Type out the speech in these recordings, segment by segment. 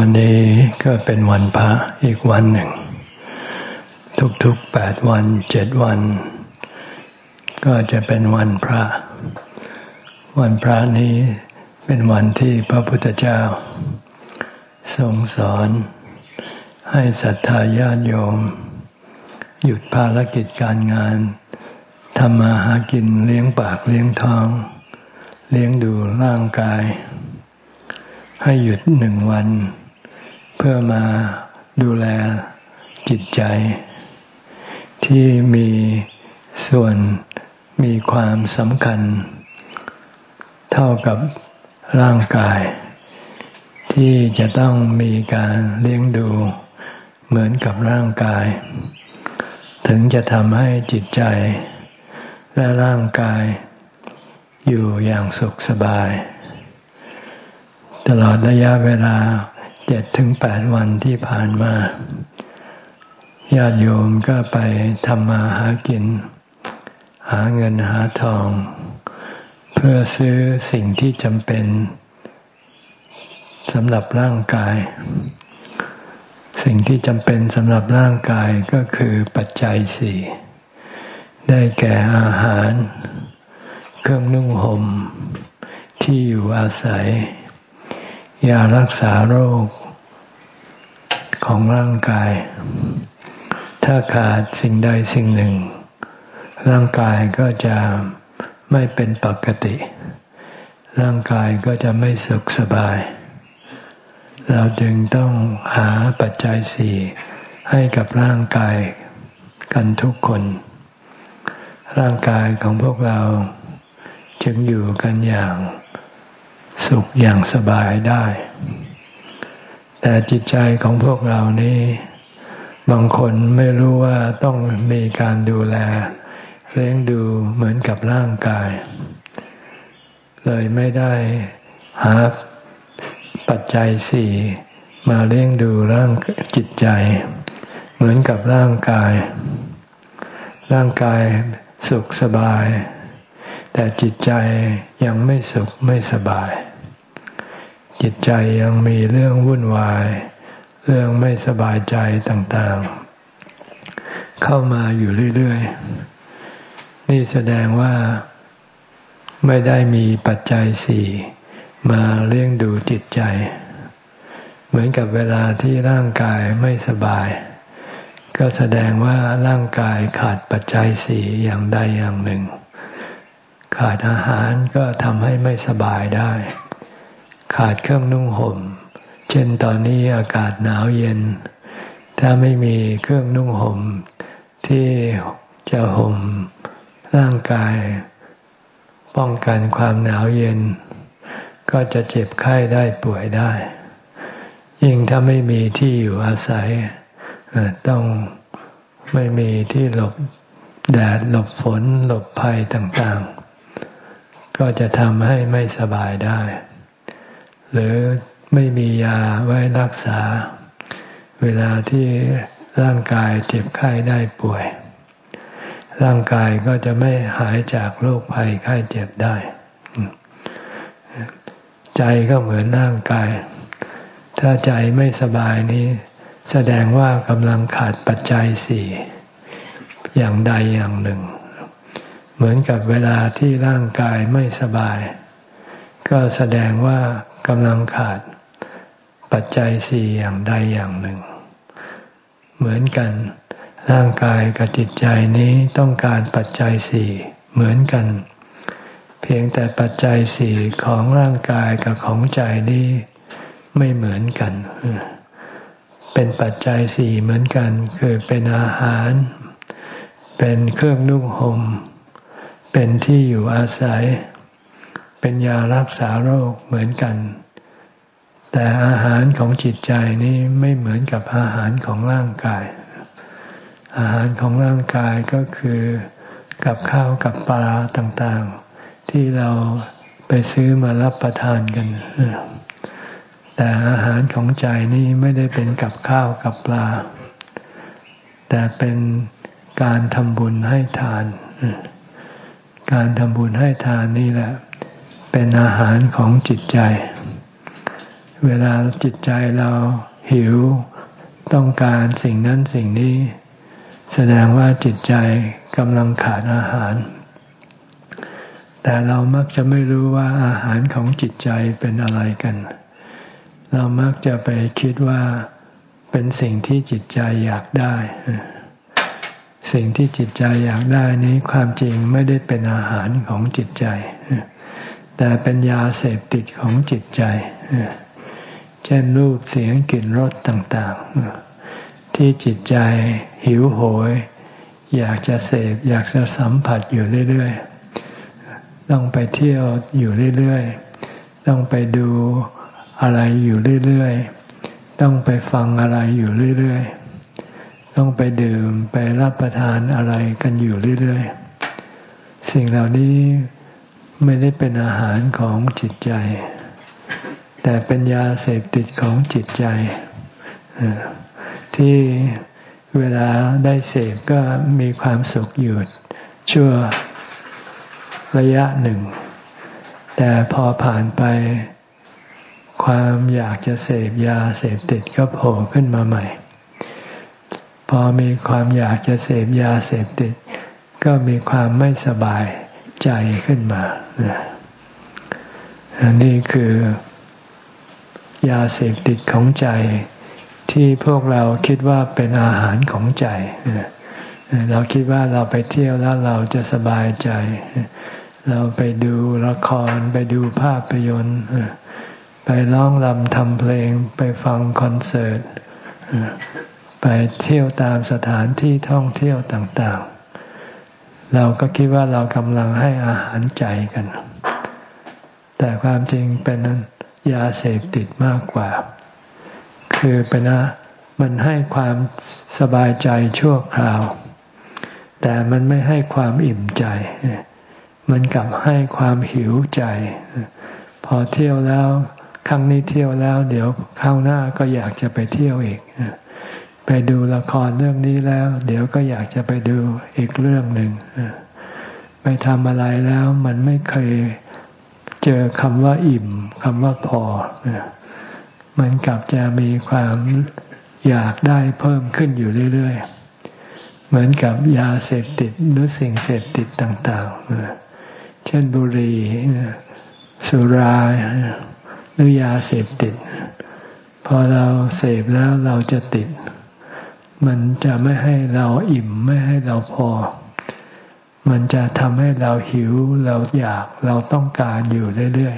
วันนี้ก็เป็นวันพระอีกวันหนึ่ง ทุกๆแปดวันเจ็ดวัน ก็จะเป็นวันพระ วันพระนี้เป็นวันที่พระพุทธเจ้า ทรงสอนให้ศรัทธาญาติโยม หยุดภารกิจการงานทำมาหากินเลี้ยงปากเลี้ยงท้อง เลี้ยงดูร่างกาย ให้หยุดหนึ่งวัน เพื่อมาดูแลจิตใจ ที่มีส่วนมีความสำคัญ เท่ากับร่างกาย ที่จะต้องมีการเลี้ยงดูเหมือนกับร่างกาย ถึงจะทำให้จิตใจ และร่างกาย อยู่อย่างสุขสบาย ตลอดระยะเวลา เจ็ดถึงแปดวันที่ผ่านมาญาติโยมก็ไปทำมาหากิน หาเงินหาทอง เพื่อซื้อสิ่งที่จำเป็นสำหรับร่างกาย สิ่งที่จำเป็นสำหรับร่างกายก็คือปัจจัยสี่ได้แก่อาหาร เครื่องนุ่งห่มที่อยู่อาศัย ยารักษาโรค ของร่างกาย ถ้าขาดสิ่งใดสิ่งหนึ่ง ร่างกายก็จะไม่เป็นปกติ ร่างกายก็จะไม่สุขสบาย เราจึงต้องหาปัจจัยสี่ให้กับร่างกายกันทุกคน ร่างกายของพวกเราจึงอยู่กันอย่างสุขอย่างสบายได้ แต่จิตใจของพวกเรานี่บางคนไม่รู้ว่าต้องมีการดูแลเลี้ยงดูเหมือนกับร่างกาย เลยไม่ได้หาปัจจัยสี่มาเลี้ยงดูร่างจิตใจ เหมือนกับร่างกาย ร่างกายสุขสบาย แต่จิตใจยังไม่สุขไม่สบาย จิตใจยังมีเรื่องวุ่นวาย เรื่องไม่สบายใจต่างๆ เข้ามาอยู่เรื่อยๆ นี่แสดงว่าไม่ได้มีปัจจัยสี่มาเลี้ยงดูจิตใจ เหมือนกับเวลาที่ร่างกายไม่สบาย ก็แสดงว่าร่างกายขาดปัจจัยสี่อย่างใดอย่างหนึ่ง ขาดอาหารก็ทำให้ไม่สบายได้ ขาดเครื่องนุ่งห่ม เช่นตอนนี้อากาศหนาวเย็น ถ้าไม่มีเครื่องนุ่งห่ม ที่จะห่มร่างกาย ป้องกันความหนาวเย็น ก็จะเจ็บไข้ได้ป่วยได้ ยิ่งถ้าไม่มีที่อยู่อาศัยต้องไม่มีที่หลบแดดหลบฝนหลบภัยต่างๆ ก็จะทำให้ไม่สบายได้ หรือไม่มียาไว้รักษา เวลาที่ร่างกายเจ็บไข้ได้ป่วย ร่างกายก็จะไม่หายจากโรคภัยไข้เจ็บได้ ใจก็เหมือนร่างกาย ถ้าใจไม่สบายนี้ แสดงว่ากำลังขาดปัจจัยสี่อย่างใดอย่างหนึ่ง เหมือนกับเวลาที่ร่างกายไม่สบาย ก็แสดงว่ากำลังขาดปัจจัยสี่อย่างใดอย่างหนึ่ง เหมือนกัน ร่างกายกับจิตใจนี้ต้องการปัจจัยสี่เหมือนกัน เพียงแต่ปัจจัยสี่ของร่างกายกับของใจนี่ไม่เหมือนกัน เป็นปัจจัยสี่เหมือนกัน คือเป็นอาหาร เป็นเครื่องนุ่งหม่มเป็นที่อยู่อาศัย เป็นยารักษาโรคเหมือนกัน แต่อาหารของจิตใจนี่ไม่เหมือนกับอาหารของร่างกาย อาหารของร่างกายก็คือกับข้าวกับปลาต่างๆ ที่เราไปซื้อมารับประทานกัน แต่อาหารของใจนี่ไม่ได้เป็นกับข้าวกับปลา แต่เป็นการทำบุญให้ทาน การทำบุญให้ทานนี่แหละ เป็นอาหารของจิตใจ เวลาจิตใจเราหิวต้องการสิ่งนั้นสิ่งนี้ แสดงว่าจิตใจกำลังขาดอาหาร แต่เรามักจะไม่รู้ว่าอาหารของจิตใจเป็นอะไรกัน เรามักจะไปคิดว่าเป็นสิ่งที่จิตใจอยากได้ สิ่งที่จิตใจอยากได้นี้ความจริงไม่ได้เป็นอาหารของจิตใจ แต่เป็นยาเสพติดของจิตใจ เช่นรูปเสียงกลิ่นรสต่าง ๆ ที่จิตใจหิวโหย อยากจะเสพอยากจะสัมผัสอยู่เรื่อย ๆ ต้องไปเที่ยวอยู่เรื่อย ๆ ต้องไปดูอะไรอยู่เรื่อย ๆ ต้องไปฟังอะไรอยู่เรื่อย ๆต้องไปดื่มไปรับประทานอะไรกันอยู่เรื่อย ๆ สิ่งเหล่านี้ ไม่ได้เป็นอาหารของจิตใจ แต่เป็นยาเสพติดของจิตใจ ที่เวลาได้เสพก็มีความสุขอยู่ชั่วระยะหนึ่ง แต่พอผ่านไปความอยากจะเสพยาเสพติดก็โผล่ขึ้นมาใหม่ พอมีความอยากจะเสพยาเสพติด ก็มีความไม่สบาย ใจขึ้นมาอันนี้คือยาเสพติดของใจที่พวกเราคิดว่าเป็นอาหารของใจ เราคิดว่าเราไปเที่ยวแล้วเราจะสบายใจ เราไปดูละครไปดูภาพยนตร์ ไปร้องรำทำเพลงไปฟังคอนเสิร์ต ไปเที่ยวตามสถานที่ท่องเที่ยวต่างๆ เราก็คิดว่าเรากำลังให้อาหารใจกัน แต่ความจริงเป็นยาเสพติดมากกว่า คือเป็นนะมันให้ความสบายใจชั่วคราว แต่มันไม่ให้ความอิ่มใจ มันกลับให้ความหิวใจ พอเที่ยวแล้วครั้งนี้เที่ยวแล้ว เดี๋ยวคราวหน้าก็อยากจะไปเที่ยวอีก ไปดูละครเรื่องนี้แล้ว เดี๋ยวก็อยากจะไปดูอีกเรื่องหนึ่งไปทำอะไรแล้วมันไม่เคยเจอคำว่าอิ่มคำว่าพอมันกลับจะมีความอยากได้เพิ่มขึ้นอยู่เรื่อยๆ เหมือนกับยาเสพติดหรือสิ่งเสพติดต่างๆ เช่นบุหรี่สุราหรือยาเสพติด พอเราเสพแล้วเราจะติด มันจะไม่ให้เราอิ่มไม่ให้เราพอ มันจะทำให้เราหิวเราอยากเราต้องการอยู่เรื่อย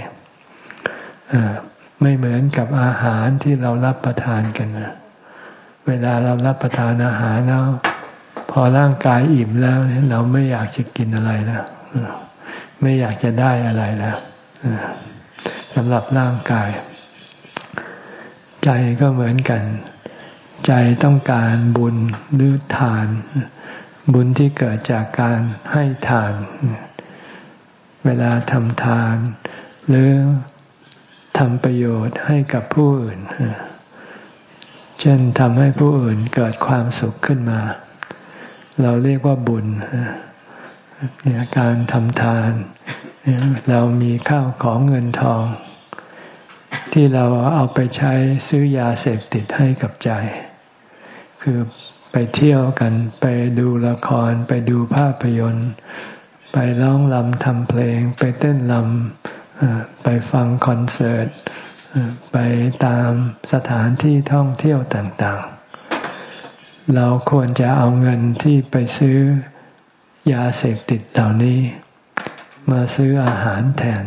ๆไม่เหมือนกับอาหารที่เรารับประทานกันเวลาเรารับประทานอาหารแล้วพอร่างกายอิ่มแล้ว เราไม่อยากจะกินอะไรแล้วไม่อยากจะได้อะไรแล้วสำหรับร่างกาย ใจก็เหมือนกัน ใจต้องการบุญหรือทาน บุญที่เกิดจากการให้ทาน เวลาทำทาน หรือทำประโยชน์ให้กับผู้อื่น เช่นทำให้ผู้อื่นเกิดความสุขขึ้นมา เราเรียกว่าบุญเนี่ยการทำทาน เรามีข้าวของเงินทอง ที่เราเอาไปใช้ซื้อยาเสพติดให้กับใจ คือไปเที่ยวกัน ไปดูละคร ไปดูภาพยนตร์ ไปร้องลำทำเพลง ไปเต้นลำไปฟังคอนเสิร์ต ไปตามสถานที่ท่องเที่ยวต่างๆ เราควรจะเอาเงินที่ไปซื้อยาเสพติดเหล่านี้ มาซื้ออาหารแทน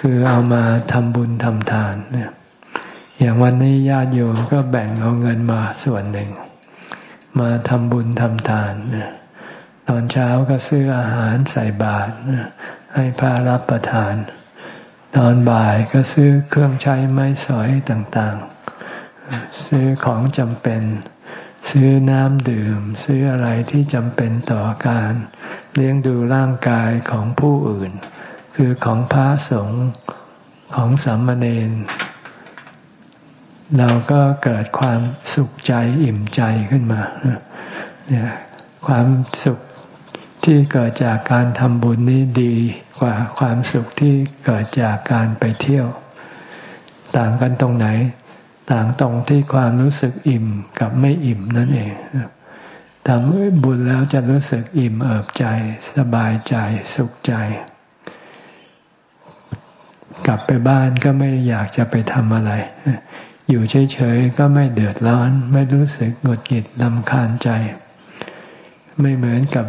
คือเอามาทำบุญทำทาน อย่างวันนี้ญาติโยมก็แบ่งเอาเงินมาส่วนหนึ่ง มาทำบุญทำทานตอนเช้าก็ซื้ออาหารใส่บาตรให้พระรับประทาน ตอนบ่ายก็ซื้อเครื่องใช้ไม้สอยต่างๆ ซื้อของจำเป็น ซื้อน้ำดื่ม ซื้ออะไรที่จำเป็นต่อการเลี้ยงดูร่างกายของผู้อื่น คือของพระสงฆ์ของสามเณร เราก็เกิดความสุขใจอิ่มใจขึ้นมาเนี่ยความสุขที่เกิดจากการทำบุญนี้ดีกว่าความสุขที่เกิดจากการไปเที่ยว ต่างกันตรงไหน ต่างตรงที่ความรู้สึกอิ่มกับไม่อิ่มนั่นเองทำบุญแล้วจะรู้สึกอิ่มเอิบใจ สบายใจสุขใจ กลับไปบ้านก็ไม่อยากจะไปทำอะไร อยู่เฉยๆก็ไม่เดือดร้อน ไม่รู้สึกหงุดหงิดลำคาญใจ ไม่เหมือนกับ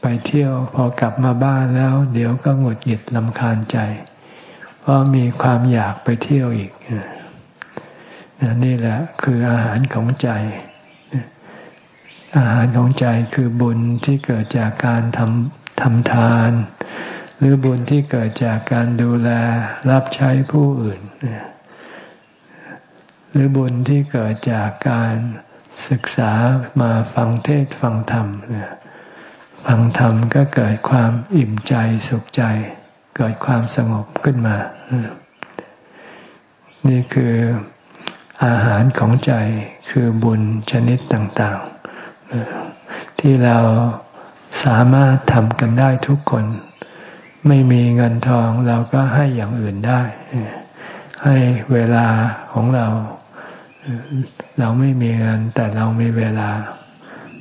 ไปเที่ยวพอกลับมาบ้านแล้ว เดี๋ยวก็หงุดหงิดลำคาญใจ เพราะมีความอยากไปเที่ยวอีกนี่แหละคืออาหารของใจ อาหารของใจคือบุญที่เกิดจากการทำทำทาน หรือบุญที่เกิดจากการดูแลรับใช้ผู้อื่นห รือบุญที่เกิดจากการศึกษามาฟังเทศฟังธรรม ฟังธรรมก็เกิดความอิ่มใจสุขใจ เกิดความสงบขึ้นมา นี่คืออาหารของใจคือบุญชนิดต่างๆ ที่เราสามารถทำกันได้ทุกคน ไม่มีเงินทองเราก็ให้อย่างอื่นได้ ให้เวลาของเรา เราไม่มีเงินแต่เรามีเวลา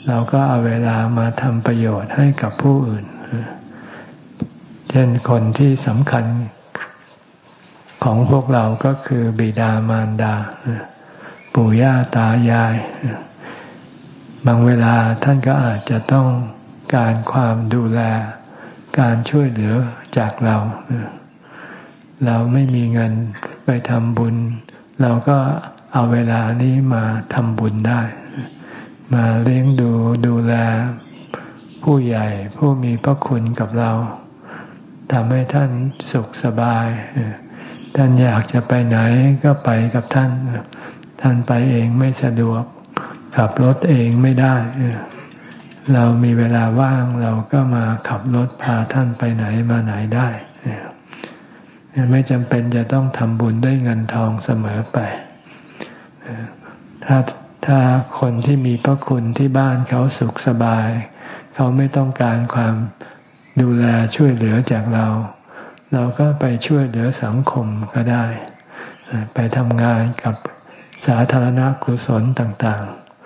เราก็เอาเวลามาทำประโยชน์ให้กับผู้อื่น เช่นคนที่สำคัญของพวกเราก็คือบิดามารดา ปู่ย่าตายาย บางเวลาท่านก็อาจจะต้องการความดูแล การช่วยเหลือจากเรา เราไม่มีเงินไปทำบุญ เราก็ เอาเวลานี้มาทำบุญได้ มาเลี้ยงดูดูแลผู้ใหญ่ผู้มีพระคุณกับเราทำให้ท่านสุขสบาย ท่านอยากจะไปไหนก็ไปกับท่าน ท่านไปเองไม่สะดวก ขับรถเองไม่ได้ เรามีเวลาว่างเราก็มาขับรถพาท่านไปไหนมาไหนได้ไม่จำเป็นจะต้องทำบุญด้วยเงินทองเสมอไป ถ้าถ้าคนที่มีพระคุณที่บ้านเขาสุขสบาย เขาไม่ต้องการความดูแลช่วยเหลือจากเรา เราก็ไปช่วยเหลือสังคมก็ได้ ไปทำงานกับสาธารณกุศลต่าง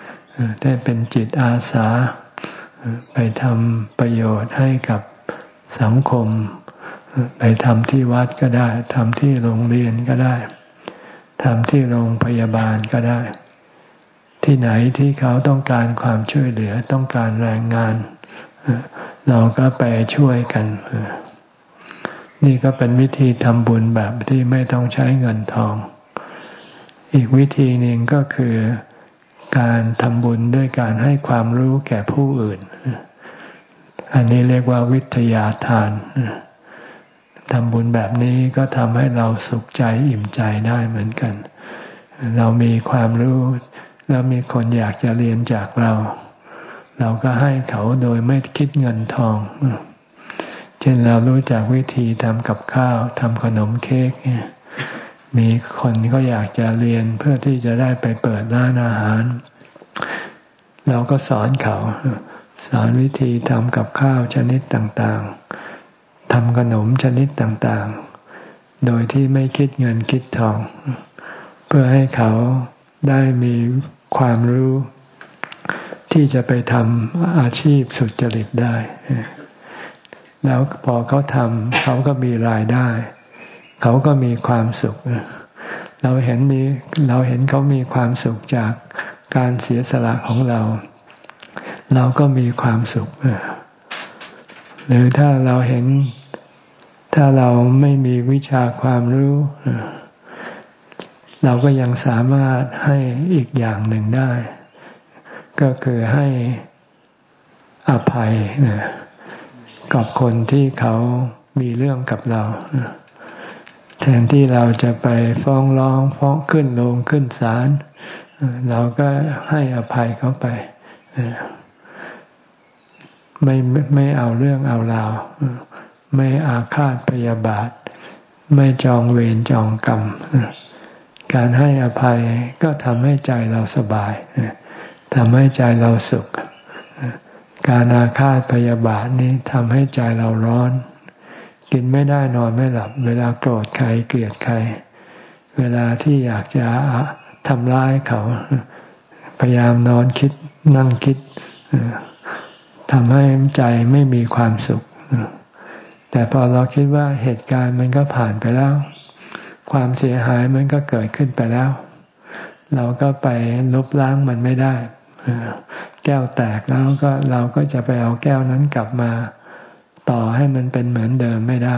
ๆได้เป็นจิตอาสา ไปทำประโยชน์ให้กับสังคม ไปทำที่วัดก็ได้ทำที่โรงเรียนก็ได้ ทำที่โรงพยาบาลก็ได้ ที่ไหนที่เขาต้องการความช่วยเหลือต้องการแรงงาน เราก็ไปช่วยกัน นี่ก็เป็นวิธีทำบุญแบบที่ไม่ต้องใช้เงินทอง อีกวิธีหนึ่งก็คือการทำบุญด้วยการให้ความรู้แก่ผู้อื่น อันนี้เรียกว่าวิทยาทาน ทำบุญแบบนี้ก็ทำให้เราสุขใจอิ่มใจได้เหมือนกัน เรามีความรู้แล้วมีคนอยากจะเรียนจากเรา เราก็ให้เขาโดยไม่คิดเงินทอง เช่นเรารู้จักวิธีทำกับข้าวทำขนมเค้กเนี่ยมีคนก็อยากจะเรียนเพื่อที่จะได้ไปเปิดร้านอาหาร เราก็สอนเขา สอนวิธีทำกับข้าวชนิดต่างๆ ทำขนมชนิดต่างๆ โดยที่ไม่คิดเงินคิดทอง เพื่อให้เขาได้มีความรู้ที่จะไปทำอาชีพสุจริตได้ แล้วพอเขาทำเขาก็มีรายได้ เขาก็มีความสุข เราเห็นมีเราเห็นเขามีความสุขจากการเสียสละของเรา เราก็มีความสุข หรือถ้าเราเห็น ถ้าเราไม่มีวิชาความรู้ เราก็ยังสามารถให้อีกอย่างหนึ่งได้ ก็คือให้อภัยกับคนที่เขามีเรื่องกับเราแทนที่เราจะไปฟ้องร้องฟ้องขึ้นลงขึ้นศาลเราก็ให้อภัยเขาไปไม่ไม่เอาเรื่องเอาราว ไม่อาฆาตพยาบาท ไม่จองเวรจองกรรม การให้อภัยก็ทำให้ใจเราสบายทำให้ใจเราสุข การอาฆาตพยาบาทนี้ทำให้ใจเราร้อน กินไม่ได้นอนไม่หลับ เวลาโกรธใครเกลียดใคร เวลาที่อยากจะทำร้ายเขา พยายามนอนคิดนั่งคิดทำให้ใจไม่มีความสุข แต่พอเราคิดว่าเหตุการณ์มันก็ผ่านไปแล้ว ความเสียหายมันก็เกิดขึ้นไปแล้ว เราก็ไปลบล้างมันไม่ได้แก้วแตกแล้วก็เราก็จะไปเอาแก้วนั้นกลับมาต่อให้มันเป็นเหมือนเดิมไม่ได้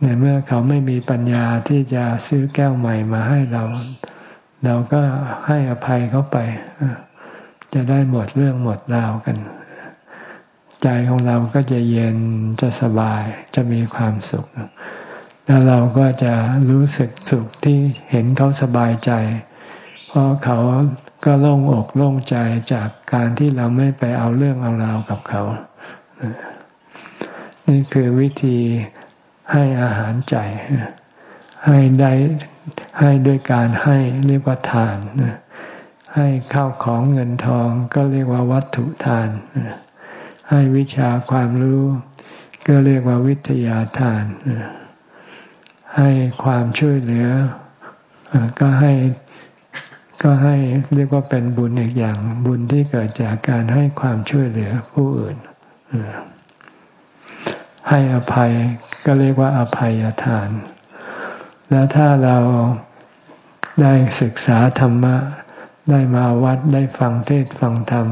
ในเมื่อเขาไม่มีปัญญาที่จะซื้อแก้วใหม่มาให้เรา เราก็ให้อภัยเขาไป จะได้หมดเรื่องหมดราวกัน ใจของเราก็จะเย็นจะสบายจะมีความสุข แล้วเราก็จะรู้สึกสุขที่เห็นเขาสบายใจ เพราะเขาก็โล่งอกโล่งใจจากการที่เราไม่ไปเอาเรื่องเอาราวกับเขา นี่คือวิธีให้อาหารใจ ให้ได้ให้ด้วยการให้เรียกว่าทาน ให้ข้าวของเงินทองก็เรียกว่าวัตถุทาน ให้วิชาความรู้ ก็เรียกว่าวิทยาทาน ให้ความช่วยเหลือ ก็ให้ก็ให้เรียกว่าเป็นบุญอีกอย่างบุญที่เกิดจากการให้ความช่วยเหลือผู้อื่น ให้อภัยก็เรียกว่าอภัยทาน แล้วถ้าเราได้ศึกษาธรรมะ ได้มาวัดได้ฟังเทศฟังธรรม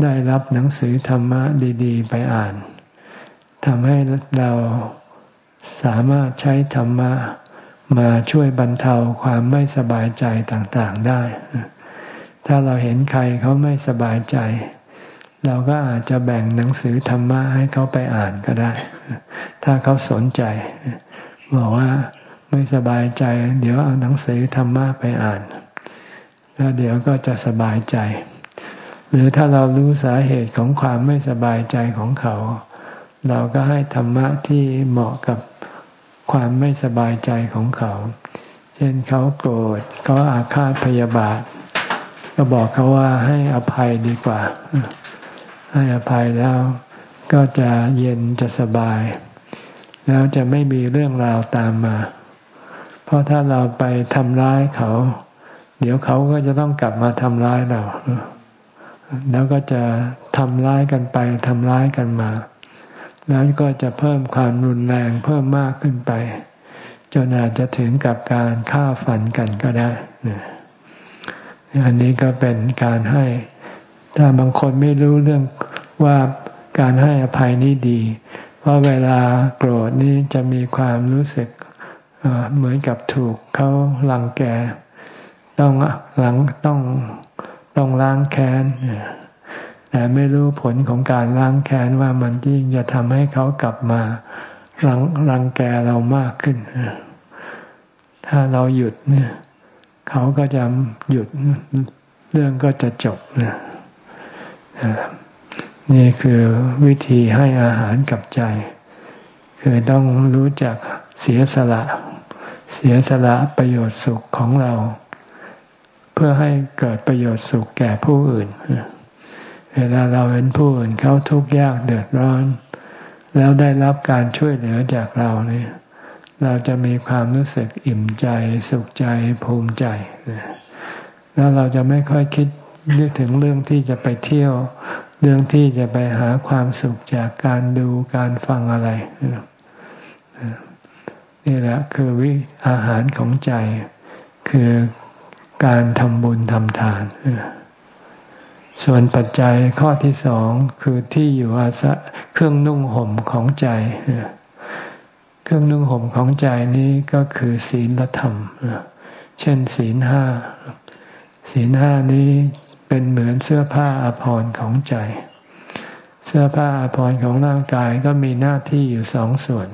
ได้รับหนังสือธรรมะดีๆ ไปอ่านทำให้เราสามารถใช้ธรรมะมาช่วยบรรเทาความไม่สบายใจต่างๆได้ ถ้าเราเห็นใครเขาไม่สบายใจ เราก็อาจจะแบ่งหนังสือธรรมะให้เขาไปอ่านก็ได้ ถ้าเขาสนใจ บอกว่าไม่สบายใจ เดี๋ยวเอาหนังสือธรรมะไปอ่าน แล้วเดี๋ยวก็จะสบายใจ หรือถ้าเรารู้สาเหตุของความไม่สบายใจของเขา เราก็ให้ธรรมะที่เหมาะกับความไม่สบายใจของเขา เช่นเขาโกรธเขาอาฆาตพยาบาท ก็บอกเขาว่าให้อภัยดีกว่า ให้อภัยแล้วก็จะเย็นจะสบาย แล้วจะไม่มีเรื่องราวตามมา เพราะถ้าเราไปทำร้ายเขา เดี๋ยวเขาก็จะต้องกลับมาทำร้ายเรา แล้วก็จะทำร้ายกันไปทำร้ายกันมา แล้วก็จะเพิ่มความรุนแรงเพิ่มมากขึ้นไป จนอาจจะถึงกับการฆ่าฟันกันก็ได้อันนี้ก็เป็นการให้ ถ้าบางคนไม่รู้เรื่องว่าการให้อภัยนี่ดี เพราะเวลาโกรธนี่จะมีความรู้สึกเหมือนกับถูกเขาลังแก ต้องหลังต้อง ต้องล้างแค้นแต่ไม่รู้ผลของการล้างแค้นว่ามันยิ่งจะทำให้เขากลับมารังรังแกเรามากขึ้น ถ้าเราหยุดเนี่ย เขาก็จะหยุดเรื่องก็จะจบนะนี่คือวิธีให้อาหารกับใจ คือต้องรู้จักเสียสละ เสียสละประโยชน์สุขของเรา เพื่อให้เกิดประโยชน์สุขแก่ผู้อื่น เวลาเราเห็นผู้อื่นเขาทุกข์ยากเดือดร้อน แล้วได้รับการช่วยเหลือจากเราเนี่ยเราจะมีความรู้สึกอิ่มใจ สุขใจภูมิใจ แล้วเราจะไม่ค่อยคิดนึกถึงเรื่องที่จะไปเที่ยว เรื่องที่จะไปหาความสุขจากการดูการฟังอะไร นี่แหละคือวิอาหารของใจ คือ การทำบุญทำทาน ส่วนปัจจัยข้อที่สองคือที่อยู่อาศัยเครื่องนุ่งห่มของใจ เครื่องนุ่งห่มของใจนี้ก็คือศีลธรรม เช่น ศีลห้า ศีลห้านี้เป็นเหมือนเสื้อผ้าอาภรณ์ของใจ เสื้อผ้าอาภรณ์ของร่างกายก็มีหน้าที่อยู่สองส่วน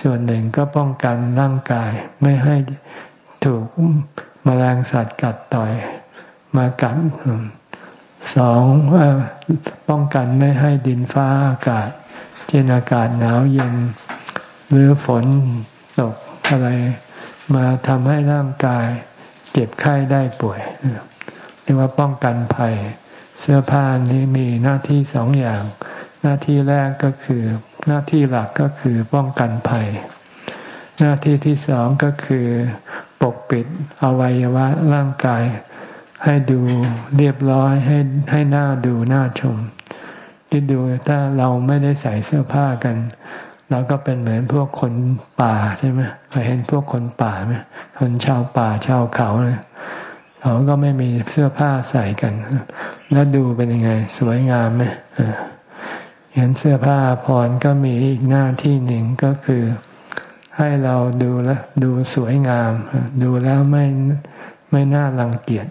ส่วนหนึ่งก็ป้องกันร่างกายไม่ให้ถูก มแมลงสัตว์กัดต่อยมากัดสองป้องกันไม่ให้ดินฟ้าอากาศ เช่นอากาศหนาวเย็น หรือฝนตกอะไร มาทำให้ร่างกาย เจ็บไข้ได้ป่วยเรียกว่าป้องกันภัย เสื้อผ้านี้มีหน้าที่สองอย่าง หน้าที่แรกก็คือ หน้าที่หลักก็คือป้องกันภัย หน้าที่ที่สองก็คือ ปกปิดอวัยวะร่างกาย ให้ดูเรียบร้อยให้ให้หน้าดูหน้าชมคิดดูถ้าเราไม่ได้ใส่เสื้อผ้ากันเราก็เป็นเหมือนพวกคนป่าใช่ไหมเคยเห็นพวกคนป่าไหมคนชาวป่าชาวเขาเนี่ยเขาก็ไม่มีเสื้อผ้าใส่กัน แล้วดูเป็นยังไง สวยงามไหมเห็นเสื้อผ้าพรก็มีอีกหน้าที่หนึ่งก็คือ ให้เราดูแลดูสวยงาม ดูแล้วไม่ไม่น่ารังเกียจ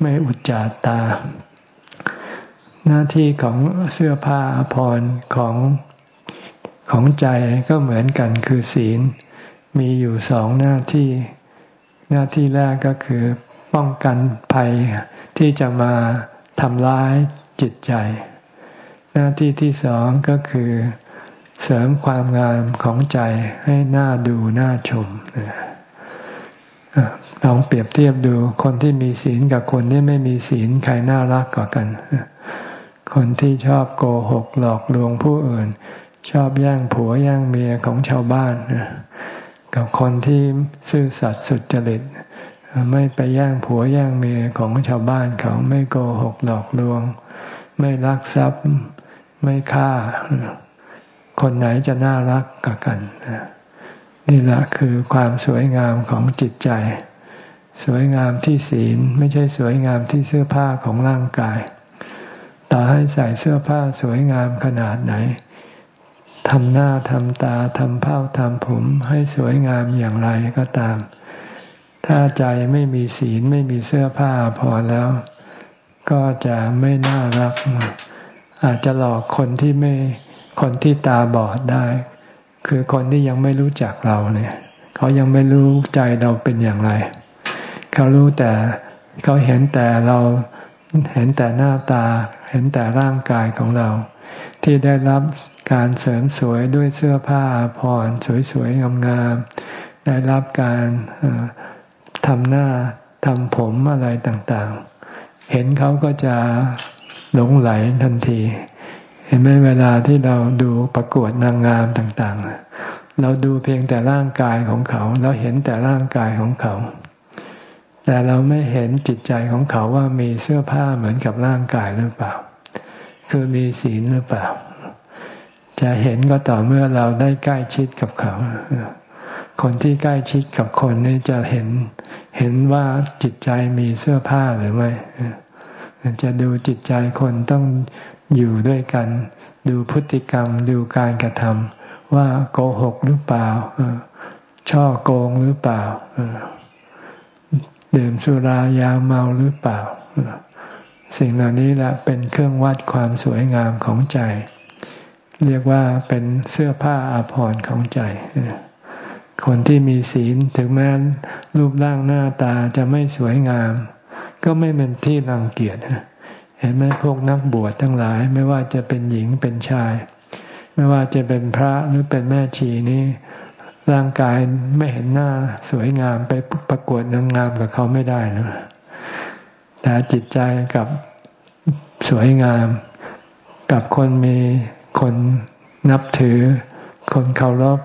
ไม่อุจจาตา หน้าที่ของเสื้อผ้าพรของของใจก็เหมือนกันคือศีล มีอยู่สองหน้าที่ หน้าที่แรกก็คือป้องกันภัยที่จะมาทำร้ายจิตใจ หน้าที่ที่สองก็คือ เสริมความงามของใจให้หน่าดูน่าชมลองเปรียบเทียบดูคนที่มีศีลกับคนที่ไม่มีศีลใครน่ารักกว่ากัน คนที่ชอบโกหกหลอกลวงผู้อื่น ชอบแย่งผัวแย่งเมียของชาวบ้านกับคนที่ซื่อสัตย์สุจริตไม่ไปแย่งผัวแย่งเมียของชาวบ้านเขาไม่โกหกหลอกลวง ไม่ลักทรัพย์ไม่ฆ่า คนไหนจะน่ารักกับกัน นี่แหละคือความสวยงามของจิตใจ สวยงามที่ศีลไม่ใช่สวยงามที่เสื้อผ้าของร่างกาย ต่อให้ใส่เสื้อผ้าสวยงามขนาดไหนทำหน้าทำตาทำเผ้าทำผมให้สวยงามอย่างไรก็ตาม ถ้าใจไม่มีศีลไม่มีเสื้อผ้าพอแล้ว ก็จะไม่น่ารัก อาจจะหลอกคนที่ไม่ คนที่ตาบอดได้ คือคนที่ยังไม่รู้จักเราเนี่ย เขายังไม่รู้ใจเราเป็นอย่างไร เขารู้แต่เขาเห็นแต่เราเห็นแต่หน้าตา เห็นแต่ร่างกายของเรา ที่ได้รับการเสริมสวยด้วยเสื้อผ้าผ่อนสวยๆงามๆได้รับการทำหน้าทำผมอะไรต่างๆ เห็นเขาก็จะหลงไหลทันที ห็นไหมเวลาที่เราดูประกวดนางงามต่างๆ เราดูเพียงแต่ร่างกายของเขา เราเห็นแต่ร่างกายของเขา แต่เราไม่เห็นจิตใจของเขาว่ามีเสื้อผ้าเหมือนกับร่างกายหรือเปล่า คือมีศีลหรือเปล่า จะเห็นก็ต่อเมื่อเราได้ใกล้ชิดกับเขา คนที่ใกล้ชิดกับคนนี่จะเห็น เห็นว่าจิตใจมีเสื้อผ้าหรือไม่จะดูจิตใจคนต้อง อยู่ด้วยกัน ดูพฤติกรรมดูการกระทำว่าโกหกหรือเปล่าช่อโกงหรือเปล่าดื่มสุรายาเมาหรือเปล่า สิ่งเหล่านี้แหละเป็นเครื่องวัดความสวยงามของใจ เรียกว่าเป็นเสื้อผ้าอาภรณ์ของใจ คนที่มีศีลถึงแม้รูปร่างหน้าตาจะไม่สวยงาม ก็ไม่เป็นที่รังเกียจ เห็นไหมพวกนักบวชทั้งหลาย ไม่ว่าจะเป็นหญิงเป็นชาย ไม่ว่าจะเป็นพระหรือเป็นแม่ชีนี่ร่างกายไม่เห็นหน้าสวยงามไปประกวดนางงามกับเขาไม่ได้นะแต่จิตใจกับสวยงาม กับคนมีคนนับถือ คนเคารพ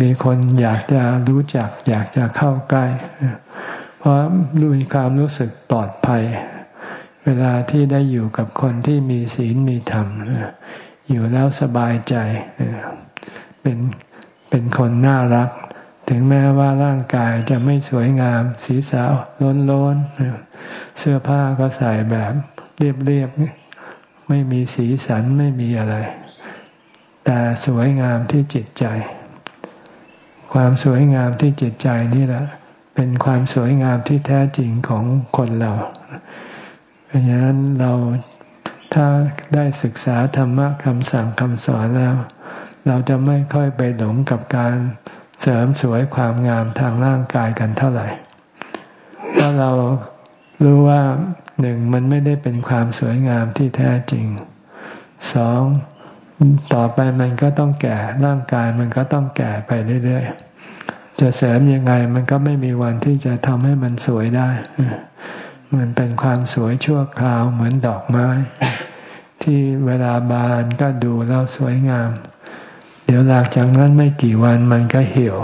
มีคนอยากจะรู้จัก อยากจะเข้าใกล้ เพราะมีความรู้สึกปลอดภัย เวลาที่ได้อยู่กับคนที่มีศีลมีธรรม อยู่แล้วสบายใจ เป็นเป็นคนน่ารัก ถึงแม้ว่าร่างกายจะไม่สวยงาม สีสาวล้นล้น เสื้อผ้าก็ใส่แบบเรียบเรียบไม่มีสีสันไม่มีอะไร แต่สวยงามที่จิตใจ ความสวยงามที่จิตใจนี่แหละ เป็นความสวยงามที่แท้จริงของคนเรา ราะฉะนั้นเราถ้าได้ศึกษาธรรมะคำสั่งคำสอนแล้ว เราจะไม่ค่อยไปหลงกับการเสริมสวยความงามทางร่างกายกันเท่าไหร่เพราะเรารู้ว่าหนึ่งมันไม่ได้เป็นความสวยงามที่แท้จริงสองต่อไปมันก็ต้องแก่ร่างกายมันก็ต้องแก่ไปเรื่อยๆจะเสริมยังไงมันก็ไม่มีวันที่จะทำให้มันสวยได้ มันเป็นความสวยชั่วคราวเหมือนดอกไม้ ที่เวลาบานก็ดูแล้วสวยงาม เดี๋ยวหลังจากนั้นไม่กี่วันมันก็เหี่ยว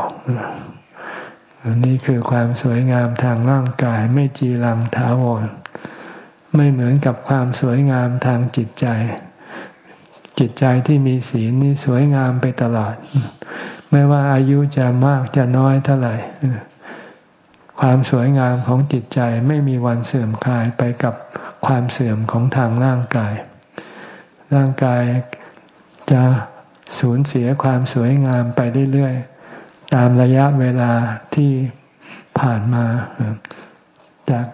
อันนี้คือความสวยงามทางร่างกายไม่จีรังถาวรไม่เหมือนกับความสวยงามทางจิตใจ จิตใจที่มีศีลนี่สวยงามไปตลอด ไม่ว่าอายุจะมากจะน้อยเท่าไหร่ ความสวยงามของจิตใจไม่มีวันเสื่อมคลายไปกับความเสื่อมของทางร่างกาย ร่างกายจะสูญเสียความสวยงามไปเรื่อยๆ ตามระยะเวลาที่ผ่านมา จาก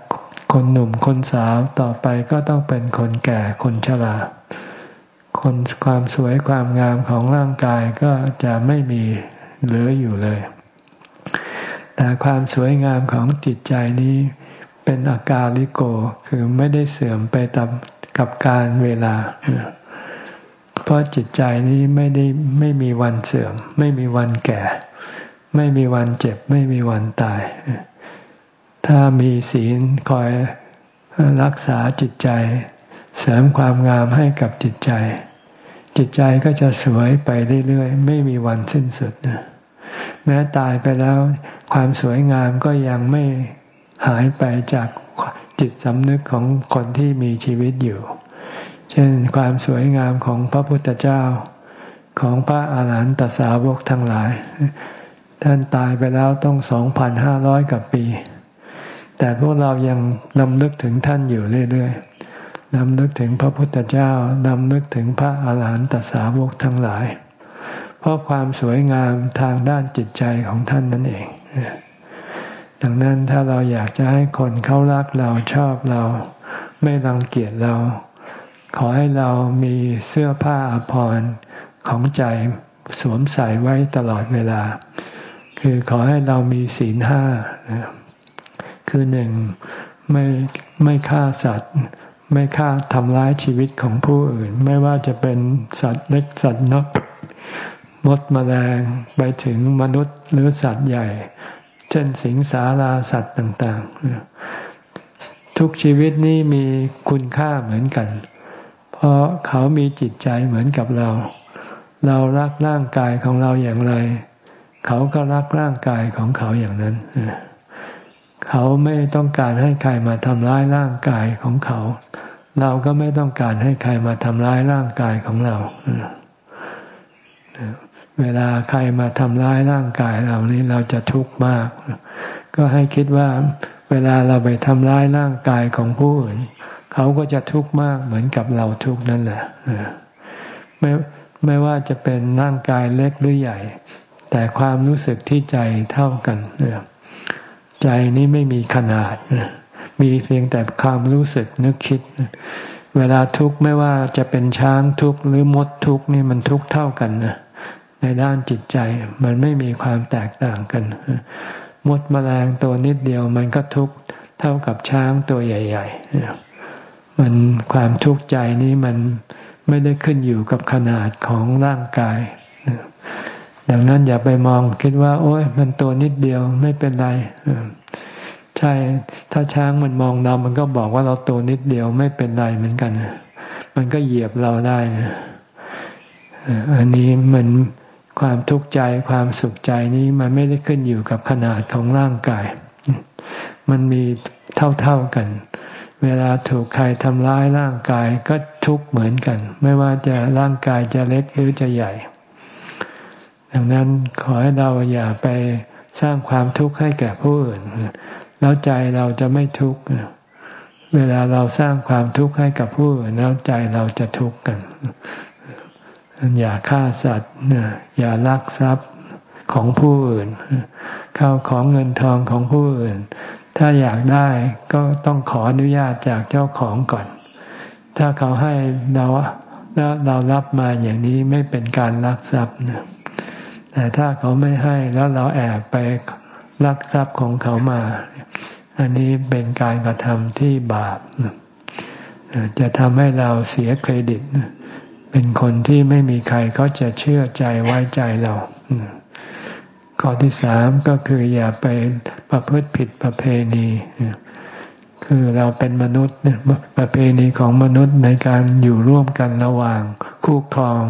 คนหนุ่มคนสาวต่อไปก็ต้องเป็นคนแก่คนชราคนความสวยความงามของร่างกายก็จะไม่มีเหลืออยู่เลย แต่ความสวยงามของจิตใจนี้เป็นอากาลิโก คือไม่ได้เสื่อมไปตามกับการเวลา เพราะจิตใจนี้ไม่ได้ไม่มีวันเสื่อม ไม่มีวันแก่ ไม่มีวันเจ็บ ไม่มีวันตาย ถ้ามีศีลคอยรักษาจิตใจ เสริมความงามให้กับจิตใจ จิตใจก็จะสวยไปเรื่อยๆ ไม่มีวันสิ้นสุดนะ แม้ตายไปแล้ว ความสวยงามก็ยังไม่หายไปจากจิตสำนึกของคนที่มีชีวิตอยู่ เช่นความสวยงามของพระพุทธเจ้าของพระอาหารหันตสาวกทั้งหลาย ท่านตายไปแล้วต้องสองพันห้าร้อยกว่าปี แต่พวกเรายังนำนึกถึงท่านอยู่เรื่อยๆนำนึกถึงพระพุทธเจ้านำนึกถึงพระอาหารหันตสาวกทั้งหลาย ราะความสวยงามทางด้านจิตใจของท่านนั่นเอง ดังนั้นถ้าเราอยากจะให้คนเขารักเราชอบเรา ไม่รังเกียจเรา ขอให้เรามีเสื้อผ้าอภรรของใจสวมใส่ไว้ตลอดเวลา คือขอให้เรามีศีลห้า คือหนึ่งไม่ไม่ฆ่าสัตว์ ไม่ฆ่าทำร้ายชีวิตของผู้อื่น ไม่ว่าจะเป็นสัตว์เล็กสัตว์น้อย มดมแมลงไปถึงมนุษย์หรือสัตว์ใหญ่ เช่นสิงสาราสัตว์ต่างๆ ทุกชีวิตนี้มีคุณค่าเหมือนกัน เพราะเขามีจิตใจเหมือนกับเรา เรารักร่างกายของเราอย่างไร เขาก็รักร่างกายของเขาอย่างนั้น เขาไม่ต้องการให้ใครมาทำร้ายร่างกายของเขา เราก็ไม่ต้องการให้ใครมาทำร้ายร่างกายของเรา เวลาใครมาทำร้ายร่างกายเรานี้เราจะทุกข์มาก ก็ให้คิดว่าเวลาเราไปทำร้ายร่างกายของผู้อื่นเขาก็จะทุกข์มากเหมือนกับเราทุกข์นั่นแหละไม่ไม่ว่าจะเป็นร่างกายเล็กหรือใหญ่ แต่ความรู้สึกที่ใจเท่ากันใจนี้ไม่มีขนาดมีเพียงแต่ความรู้สึกนึกคิด เวลาทุกข์ไม่ว่าจะเป็นช้างทุกข์หรือมดทุกข์นี่มันทุกข์เท่ากันนะ ในด้านจิตใจมันไม่มีความแตกต่างกัน มดมแมลงตัวนิดเดียวมันก็ทุกข์เท่ากับช้างตัวใหญ่ ๆ มันความทุกข์ใจนี้มันไม่ได้ขึ้นอยู่กับขนาดของร่างกาย ดังนั้นอย่าไปมองคิดว่า โอ้ยมันตัวนิดเดียวไม่เป็นไร ใช่ ถ้าช้างมันมองเรา มันก็บอกว่าเราตัวนิดเดียวไม่เป็นไรเหมือนกัน มันก็เหยียบเราได้นะอันนี้มัน ความทุกข์ใจความสุขใจนี้มันไม่ได้ขึ้นอยู่กับขนาดของร่างกาย มันมีเท่าๆกัน เวลาถูกใครทำร้ายร่างกายก็ทุกข์เหมือนกัน ไม่ว่าจะร่างกายจะเล็กหรือจะใหญ่ ดังนั้นขอให้เราอย่าไปสร้างความทุกข์ให้แก่ผู้อื่น แล้วใจเราจะไม่ทุกข์เวลาเราสร้างความทุกข์ให้กับผู้อื่นแล้วใจเราจะทุกข์กัน อย่าฆ่าสัตว์อย่าลักทรัพย์ของผู้อื่นเข้าของเงินทองของผู้อื่น ถ้าอยากได้ก็ต้องขออนุญาตจากเจ้าของก่อน ถ้าเขาให้เราแล้วเรารับมาอย่างนี้ไม่เป็นการลักทรัพย์นะแต่ถ้าเขาไม่ให้แล้วเราแอบไปลักทรัพย์ของเขามา อันนี้เป็นการกระทำที่บาปจะทำให้เราเสียเครดิต เป็นคนที่ไม่มีใครเขาจะเชื่อใจไว้ใจเราข้อที่สามก็คืออย่าไปประพฤติผิดประเพณี คือเราเป็นมนุษย์ประเพณีของมนุษย์ในการอยู่ร่วมกันระหว่างคู่ครอง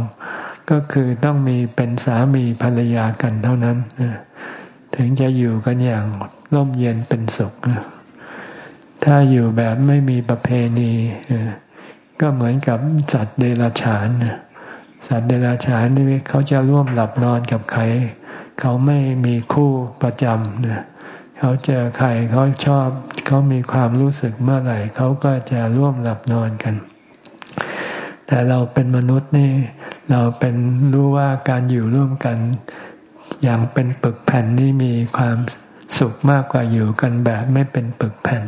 ก็คือต้องมีเป็นสามีภรรยากันเท่านั้น ถึงจะอยู่กันอย่างร่มเย็นเป็นสุข ถ้าอยู่แบบไม่มีประเพณี ก็เหมือนกับสัตว์เดรัจฉาน สัตว์เดรัจฉานนี่เขาจะร่วมหลับนอนกับใคร เขาไม่มีคู่ประจำนะเขาเจอใครเขาชอบ เขามีความรู้สึกเมื่อไหร่เขาก็จะร่วมหลับนอนกัน แต่เราเป็นมนุษย์นี่ เราเป็นรู้ว่าการอยู่ร่วมกัน อย่างเป็นปึกแผ่นนี่มีความสุขมากกว่าอยู่กันแบบไม่เป็นปึกแผ่น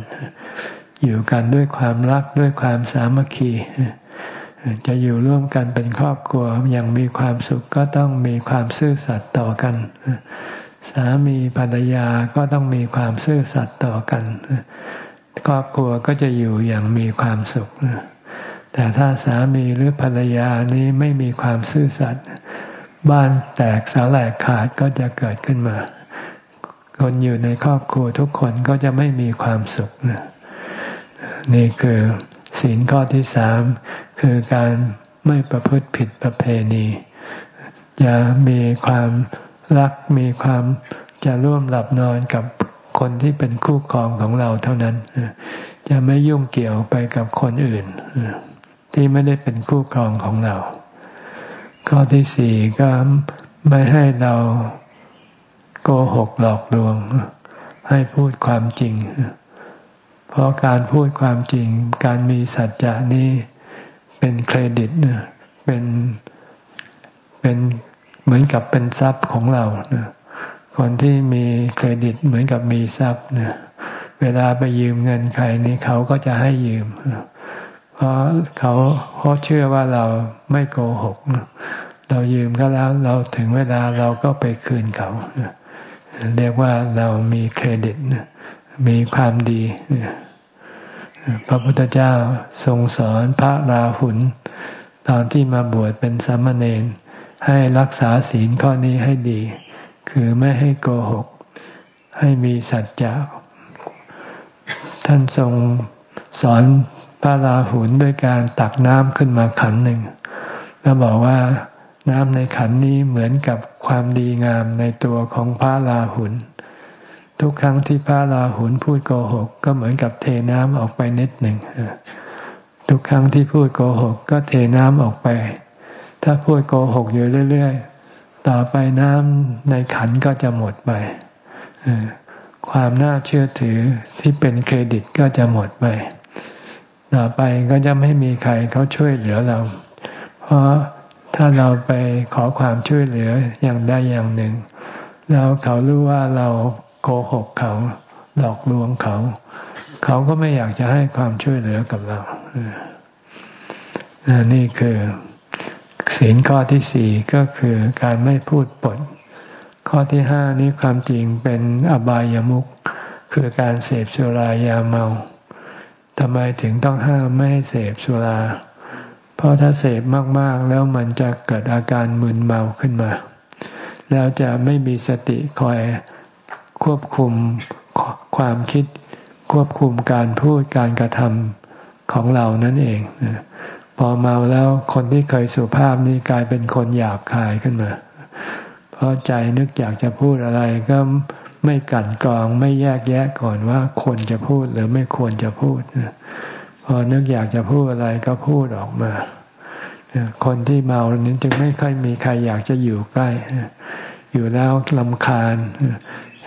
อยู่กันด้วยความรักด้วยความสามัคคีจะอยู่ร่วมกันเป็นครอบครัวอย่างมีความสุขก็ต้องมีความซื่อสัตย์ต่อกัน สามีภรรยาก็ต้องมีความซื่อสัตย์ต่อกัน ครอบครัวก็จะอยู่อย่างมีความสุข แต่ถ้าสามีหรือภรรยานี้ไม่มีความซื่อสัตย์บ้านแตกสาแหลกขาดก็จะเกิดขึ้นมา คนอยู่ในครอบครัวทุกคนก็จะไม่มีความสุขนี่ นี่คือศีลข้อที่สามคือการไม่ประพฤติผิดประเพณีจะมีความรักมีความจะร่วมหลับนอนกับคนที่เป็นคู่ครองของเราเท่านั้นจะไม่ยุ่งเกี่ยวไปกับคนอื่น ที่ไม่ได้เป็นคู่ครองของเรา ข้อที่สี่ก็ไม่ให้เราโกหกหลอกลวง ให้พูดความจริง เพราะการพูดความจริง การมีสัจจะนี้เป็นเครดิตเป็นเป็นเหมือนกับเป็นทรัพย์ของเราคนที่มีเครดิตเหมือนกับมีทรัพย์เนี่ยเวลาไปยืมเงินใครนี่เขาก็จะให้ยืม เพราะเขาเขาเชื่อว่าเราไม่โกหก เรายืมก็แล้วเราถึงเวลาเราก็ไปคืนเขา เรียกว่าเรามีเครดิต มีความดี พระพุทธเจ้าทรงสอนพระราหุลตอนที่มาบวชเป็นสามเณรให้รักษาศีลข้อนี้ให้ดี คือไม่ให้โกหก ให้มีสัจจะท่านทรงสอนพระราหุลด้วยการตักน้ำขึ้นมาขันหนึ่ง แล้วบอกว่าน้ำในขันนี้เหมือนกับความดีงามในตัวของพระราหุล ทุกครั้งที่พระราหุลพูดโกหก ก็เหมือนกับเทน้ำออกไปนิดหนึ่งทุกครั้งที่พูดโกหก ก็เทน้ำออกไป ถ้าพูดโกหกอยู่เรื่อยๆ ต่อไปน้ำในขันก็จะหมดไปความน่าเชื่อถือที่เป็นเครดิตก็จะหมดไป ต่อไปก็จะไม่มีใครเขาช่วยเหลือเรา เพราะถ้าเราไปขอความช่วยเหลืออย่างใดอย่างหนึ่ง แล้วเขารู้ว่าเรา โกหกเขา หลอกลวงเขา เขาก็ไม่อยากจะให้ความช่วยเหลือกับเรานี่คือศีลข้อที่สี่ก็คือการไม่พูดปด ข้อที่ห้านี้ความจริงเป็นอบายามุขคือการเสพสุรายาเมาทำไมถึงต้องห้ามไม่ให้เสพสุรา เพราะถ้าเสพมากๆ แล้วมันจะเกิดอาการมึนเมาขึ้นมา แล้วจะไม่มีสติคอย ควบคุมความคิด ควบคุมการพูดการกระทำของเรานั่นเอง พอเมาแล้วคนที่เคยสุภาพนี่กลายเป็นคนหยาบคายขึ้นมา เพราะใจนึกอยากจะพูดอะไรก็ไม่กั่นกรองไม่แยกแยะก่อนว่าควรจะพูดหรือไม่ควรจะพูด พอนึกอยากจะพูดอะไรก็พูดออกมา คนที่เมานี้จึงไม่ค่อยมีใครอยากจะอยู่ใกล้ อยู่แล้วลำคาญ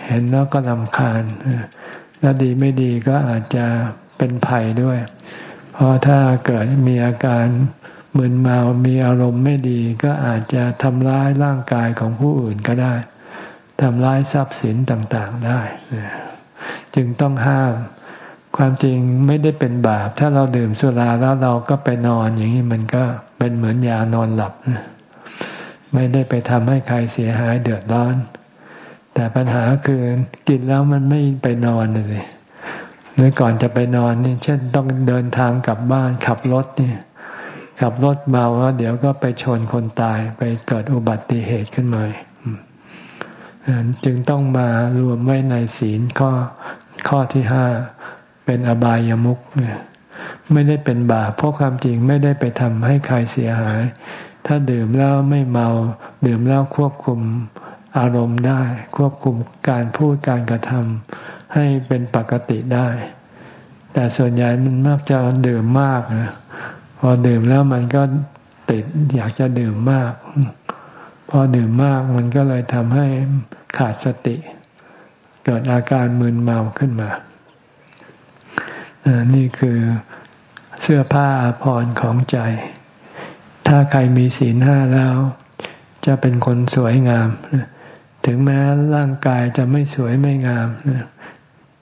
เห็นแล้วก็ลำคาญแล้วดีไม่ดีก็อาจจะเป็นภัยด้วย เพราะถ้าเกิดมีอาการมึนเมามีอารมณ์ไม่ดีก็อาจจะทำร้ายร่างกายของผู้อื่นก็ได้ทำร้ายทรัพย์สินต่างๆได้ จึงต้องห้าม ความจริงไม่ได้เป็นบาป ถ้าเราดื่มสุราแล้วเราก็ไปนอนอย่างนี้มันก็เป็นเหมือนยานอนหลับ ไม่ได้ไปทำให้ใครเสียหายเดือดร้อน แต่ปัญหาคือกินแล้วมันไม่ไปนอนเลยหรือก่อนจะไปนอนนี่เช่นต้องเดินทางกลับบ้านขับรถนี่ขับรถเมาแล้วเดี๋ยวก็ไปชนคนตายไปเกิดอุบัติเหตุขึ้นมาจึงต้องมารวมไว้ในศีลข้อข้อที่ห้าเป็นอบายามุกเนี่ยไม่ได้เป็นบาปเพราะความจริงไม่ได้ไปทำให้ใครเสียหาย ถ้าดื่มแล้วไม่เมา ดื่มแล้วควบคุม อารมณ์ได้ ควบคุมการพูดการกระทำให้เป็นปกติได้ แต่ส่วนใหญ่มันมักจะดื่มมากนะพอดื่มแล้วมันก็ติดอยากจะดื่มมาก พอดื่มมากมันก็เลยทำให้ขาดสติ เกิดอาการมึนเมาขึ้นมานี่คือเสื้อผ้าอภรของใจ ถ้าใครมีศีลห้าแล้ว จะเป็นคนสวยงาม ถึงแม้ร่างกายจะไม่สวยไม่งาม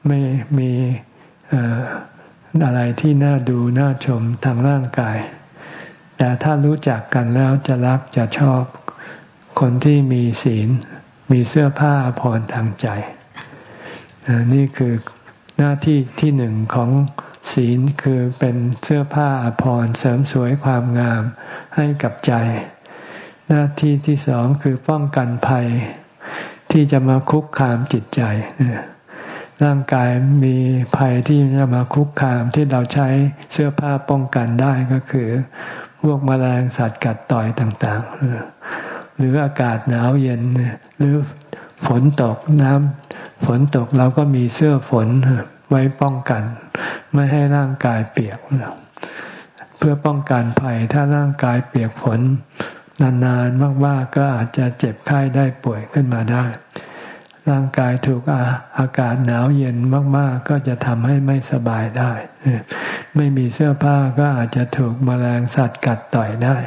ไม่มีอะไรที่น่าดูน่าชมทางร่างกาย แต่ถ้ารู้จักกันแล้วจะรักจะชอบคนที่มีศีล มีเสื้อผ้าอภรณ์ทางใจ นี่คือหน้าที่ที่หนึ่งของศีลคือเป็นเสื้อผ้าอภรณ์เสริมสวยความงามให้กับใจ หน้าที่ที่สองคือป้องกันภัย ที่จะมาคุกคามจิตใจร่างกายมีภัยที่จะมาคุกคามที่เราใช้เสื้อผ้าป้องกันได้ก็คือ พวกมแมลงสัตว์กัดต่อยต่างๆ หรืออากาศหนาวเย็น หรือฝนตกน้ำฝนตกเราก็มีเสื้อฝนไว้ป้องกัน ไม่ให้ร่างกายเปียกเพื่อป้องกันภัยถ้าร่างกายเปียกฝน นานๆมากๆก็อาจจะเจ็บไข้ได้ป่วยขึ้นมาได้ ร่างกายถูกอาอากาศหนาวเย็นมากๆ ก็จะทำให้ไม่สบายได้ ไม่มีเสื้อผ้าก็อาจจะถูกมแมลงสัตว์กัดต่อยได้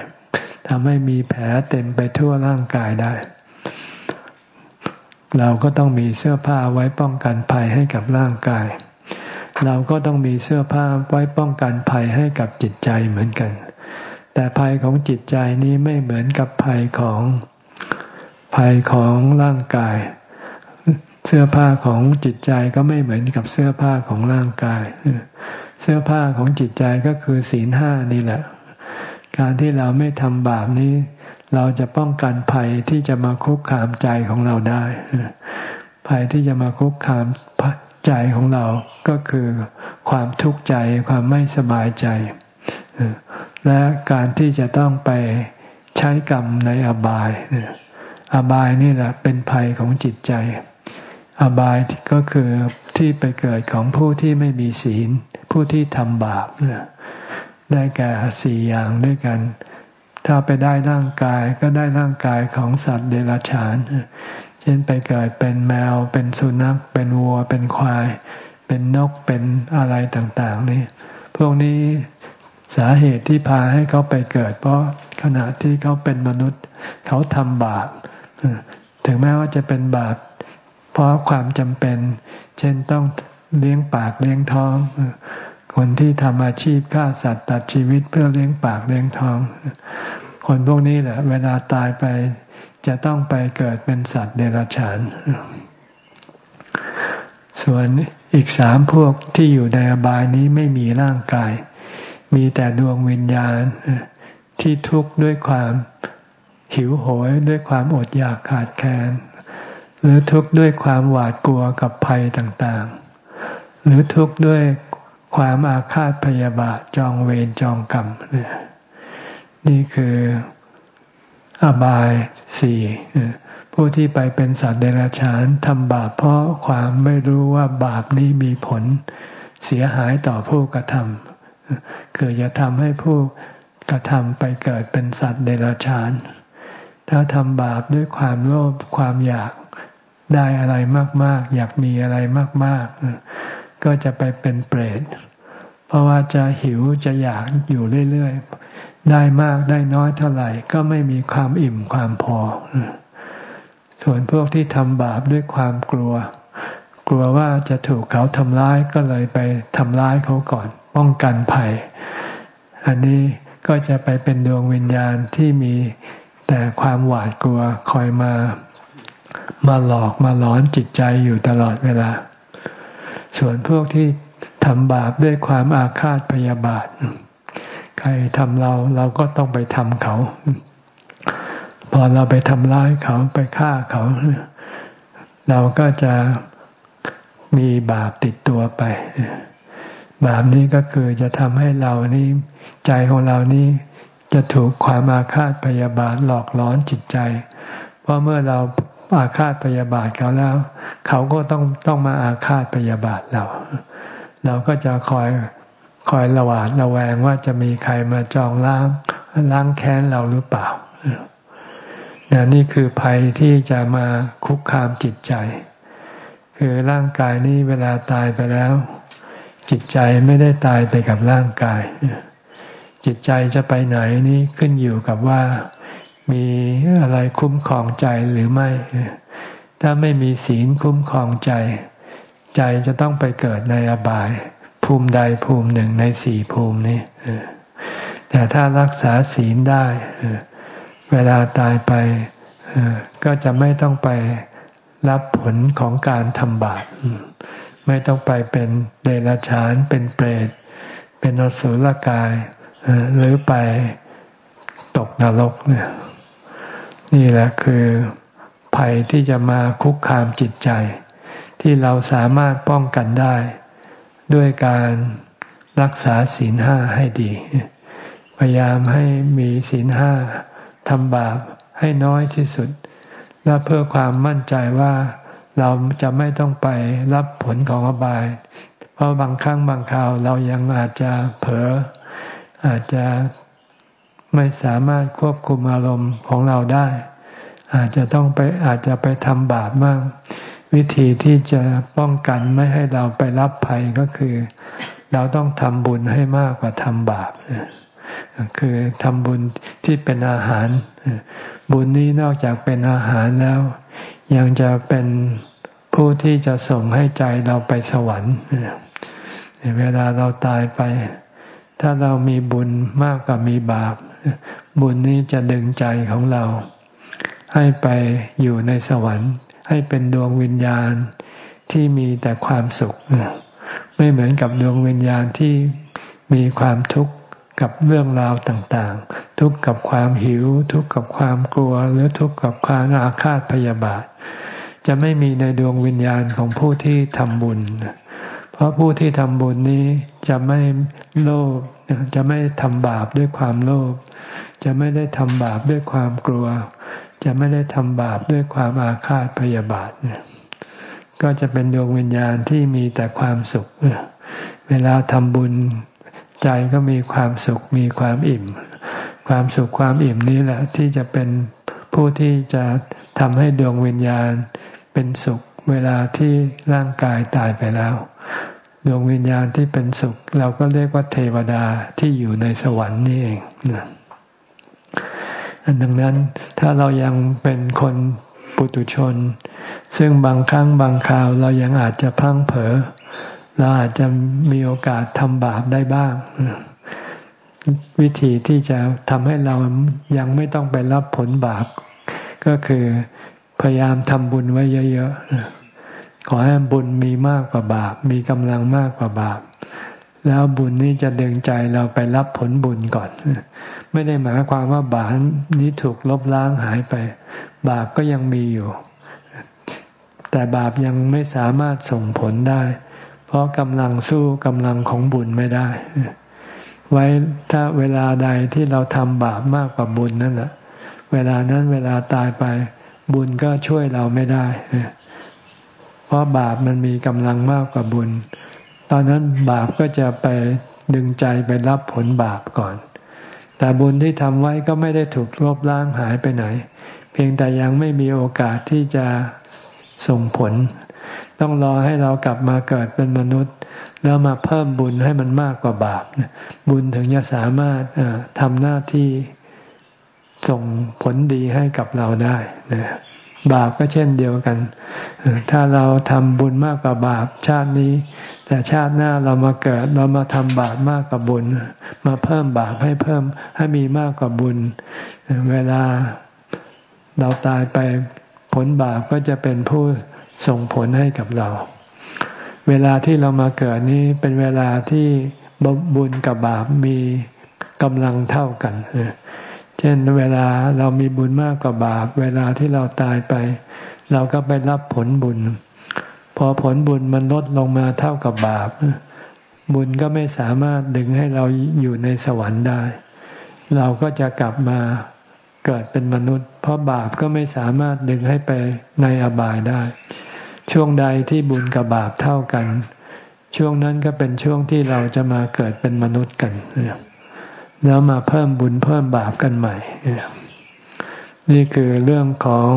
ทำให้มีแผลเต็มไปทั่วร่างกายได้ เราก็ต้องมีเสื้อผ้าไว้ป้องกันภัยให้กับร่างกาย เราก็ต้องมีเสื้อผ้าไว้ป้องกันภัยให้กับจิตใจเหมือนกัน แต่ภัยของจิตใจนี้ไม่เหมือนกับภัยของภัยของร่างกาย เสื้อผ้าของจิตใจก็ไม่เหมือนกับเสื้อผ้าของร่างกาย เสื้อผ้าของจิตใจก็คือศีลห้านี่แหละ การที่เราไม่ทำบาปนี้ เราจะป้องกันภัยที่จะมาคุกคามใจของเราได้ ภัยที่จะมาคุกคามใจของเราก็คือความทุกข์ใจความไม่สบายใจ และการที่จะต้องไปใช้กรรมในอบาย อบายนี่แหละเป็นภัยของจิตใจ อบายก็คือที่ไปเกิดของผู้ที่ไม่มีศีล ผู้ที่ทำบาปได้แก่สี่อย่างด้วยกัน ถ้าไปได้ร่างกายก็ได้ร่างกายของสัตว์เดรัจฉาน เช่นไปเกิดเป็นแมว เป็นสุนัข เป็นวัว เป็นควาย เป็นนก เป็นอะไรต่าง ๆ นี่ พวกนี้ สาเหตุที่พาให้เขาไปเกิด เพราะขณะที่เขาเป็นมนุษย์ เขาทำบาปถึงแม้ว่าจะเป็นบาป เพราะความจำเป็น เช่นต้องเลี้ยงปากเลี้ยงท้อง คนที่ทำอาชีพฆ่าสัตว์ตัดชีวิตเพื่อเลี้ยงปากเลี้ยงท้อง คนพวกนี้แหละ เวลาตายไปจะต้องไปเกิดเป็นสัตว์เดรัจฉาน ส่วนอีกสามพวกที่อยู่ในอบายนี้ไม่มีร่างกาย มีแต่ดวงวิญญาณที่ทุกข์ด้วยความหิวโหยด้วยความอดอยากขาดแคลนหรือทุกข์ด้วยความหวาดกลัวกับภัยต่างๆ หรือทุกข์ด้วยความอาฆาตพยาบาทจองเวรจองกรรมนี่คืออบายสี่ผู้ที่ไปเป็นสัตว์เดรัจฉานทำบาปเพราะความไม่รู้ว่าบาปนี้มีผลเสียหายต่อผู้กระทำ คือจะทำให้ผู้กระทำไปเกิดเป็นสัตว์เดรัจฉาน ถ้าทำบาปด้วยความโลภความอยากได้อะไรมาก ๆ อยากมีอะไรมาก ๆ ก็จะไปเป็นเปรต เพราะว่าจะหิวจะอยากอยู่เรื่อย ๆ ได้มากได้น้อยเท่าไหร่ ก็ไม่มีความอิ่มความพอ ส่วนพวกที่ทำบาปด้วยความกลัว กลัวว่าจะถูกเขาทำร้ายก็เลยไปทำร้ายเขาก่อน ป้องกันภัย อันนี้ก็จะไปเป็นดวงวิญญาณที่มีแต่ความหวาดกลัวคอยมา มาหลอกมาหลอนจิตใจอยู่ตลอดเวลา ส่วนพวกที่ทำบาปด้วยความอาฆาตพยาบาท ใครทำเราเราก็ต้องไปทำเขา พอเราไปทำร้ายเขาไปฆ่าเขา เราก็จะมีบาปติดตัวไป บาปนี้ก็คือจะทำให้เรานี่ใจของเรานี่จะถูกความอาฆาตพยาบาทหลอกล้อนจิตใจ เพราะเมื่อเราอาฆาตพยาบาทเขาแล้ว เขาก็ต้องต้องมาอาฆาตพยาบาทเรา เราก็จะคอยคอยระหวาดระแวงว่าจะมีใครมาจองล้างล้างแค้นเราหรือเปล่านี่คือภัยที่จะมาคุกคามจิตใจ คือร่างกายนี้เวลาตายไปแล้ว จิตใจไม่ได้ตายไปกับร่างกาย จิตใจจะไปไหนนี่ขึ้นอยู่กับว่ามีอะไรคุ้มครองใจหรือไม่ ถ้าไม่มีศีลคุ้มครองใจ ใจจะต้องไปเกิดในอบาย ภูมิใดภูมิหนึ่งในสี่ภูมินี้แต่ถ้ารักษาศีลได้ เวลาตายไปก็จะไม่ต้องไปรับผลของการทำบาป ไม่ต้องไปเป็นเดรัจฉานเป็นเปรต เป็นอสุรกาย หรือไปตกนรกเนี่ยนี่แหละคือภัยที่จะมาคุกคามจิตใจ ที่เราสามารถป้องกันได้ ด้วยการรักษาศีลห้าให้ดี พยายามให้มีศีลห้าทำบาปให้น้อยที่สุด และเพื่อความมั่นใจว่า เราจะไม่ต้องไปรับผลของอบาย เพราะบางครั้งบางคราวเรายังอาจจะเผลออาจจะไม่สามารถควบคุมอารมณ์ของเราได้ อาจจะต้องไปอาจจะไปทำบาปมาก วิธีที่จะป้องกันไม่ให้เราไปรับภัยก็คือ เราต้องทำบุญให้มากกว่าทำบาปคือทำบุญที่เป็นอาหาร บุญนี้นอกจากเป็นอาหารแล้ว ยังจะเป็นผู้ที่จะส่งให้ใจเราไปสวรรค์เวลาเราตายไป ถ้าเรามีบุญมากกว่ามีบาป บุญนี้จะดึงใจของเรา ให้ไปอยู่ในสวรรค์ ให้เป็นดวงวิญญาณที่มีแต่ความสุข ไม่เหมือนกับดวงวิญญาณที่มีความทุกข์กับเรื่องราวต่างๆ ทุกข์กับความหิว ทุกข์กับความกลัว หรือทุกข์กับความอาฆาตพยาบาท จะไม่มีในดวงวิญญาณของผู้ที่ทำบุญ เพราะผู้ที่ทำบุญนี้จะไม่โลภจะไม่ทำบาปด้วยความโลภจะไม่ได้ทำบาปด้วยความกลัว จะไม่ได้ทำบาปด้วยความอาฆาตพยาบาทก็จะเป็นดวงวิญญาณที่มีแต่ความสุข เวลาทำบุญใจก็มีความสุขมีความอิ่ม ความสุขความอิ่มนี้แหละ ที่จะเป็นผู้ที่จะทำให้ดวงวิญญาณเป็นสุขเวลาที่ร่างกายตายไปแล้ว ดวงวิญญาณที่เป็นสุข เราก็เรียกว่าเทวดาที่อยู่ในสวรรค์นี่เองนะดังนั้นถ้าเรายังเป็นคนปุตุชน ซึ่งบางครั้งบางคราวเรายังอาจจะพังเผลอเราอาจจะมีโอกาสทำบาปได้บ้าง วิธีที่จะทำให้เรายังไม่ต้องไปรับผลบาป ก็คือพยายามทำบุญไว้เยอะๆ ขอให้บุญมีมากกว่าบาป มีกำลังมากกว่าบาป แล้วบุญนี้จะดึงใจเราไปรับผลบุญก่อน ไม่ได้หมายความว่าบาปนี้ถูกลบล้างหายไป บาปก็ยังมีอยู่ แต่บาปยังไม่สามารถส่งผลได้ เพราะกำลังสู้กำลังของบุญไม่ได้ ไว้ถ้าเวลาใดที่เราทำบาปมากกว่าบุญนั่นแหละเวลานั้นเวลาตายไปบุญก็ช่วยเราไม่ได้ เพราะบาปมันมีกำลังมากกว่าบุญ ตอนนั้นบาปก็จะไปดึงใจไปรับผลบาปก่อน แต่บุญที่ทำไว้ก็ไม่ได้ถูกลบล้างหายไปไหน เพียงแต่ยังไม่มีโอกาสที่จะส่งผล ต้องรอให้เรากลับมาเกิดเป็นมนุษย์ แล้วมาเพิ่มบุญให้มันมากกว่าบาปบุญถึงจะสามารถทำหน้าที่ส่งผลดีให้กับเราได้นะบาปก็เช่นเดียวกัน ถ้าเราทำบุญมากกว่าบาปชาตินี้ แต่ชาติหน้าเรามาเกิดเรามาทำบาปมากกว่าบุญ มาเพิ่มบาปให้เพิ่มให้มีมากกว่าบุญ เวลาเราตายไปผลบาปก็จะเป็นผู้ส่งผลให้กับเรา เวลาที่เรามาเกิดนี้เป็นเวลาที่บุญกับบาปมีกำลังเท่ากันเช่นเวลาเรามีบุญมากกว่าบาป เวลาที่เราตายไป เราก็ไปรับผลบุญ พอผลบุญมันลดลงมาเท่ากับบาป บุญก็ไม่สามารถดึงให้เราอยู่ในสวรรค์ได้ เราก็จะกลับมาเกิดเป็นมนุษย์ เพราะบาปก็ไม่สามารถดึงให้ไปในอบายได้ ช่วงใดที่บุญกับบาปเท่ากัน ช่วงนั้นก็เป็นช่วงที่เราจะมาเกิดเป็นมนุษย์กัน แล้วมาเพิ่มบุญเพิ่มบาปกันใหม่ นี่คือเรื่องของ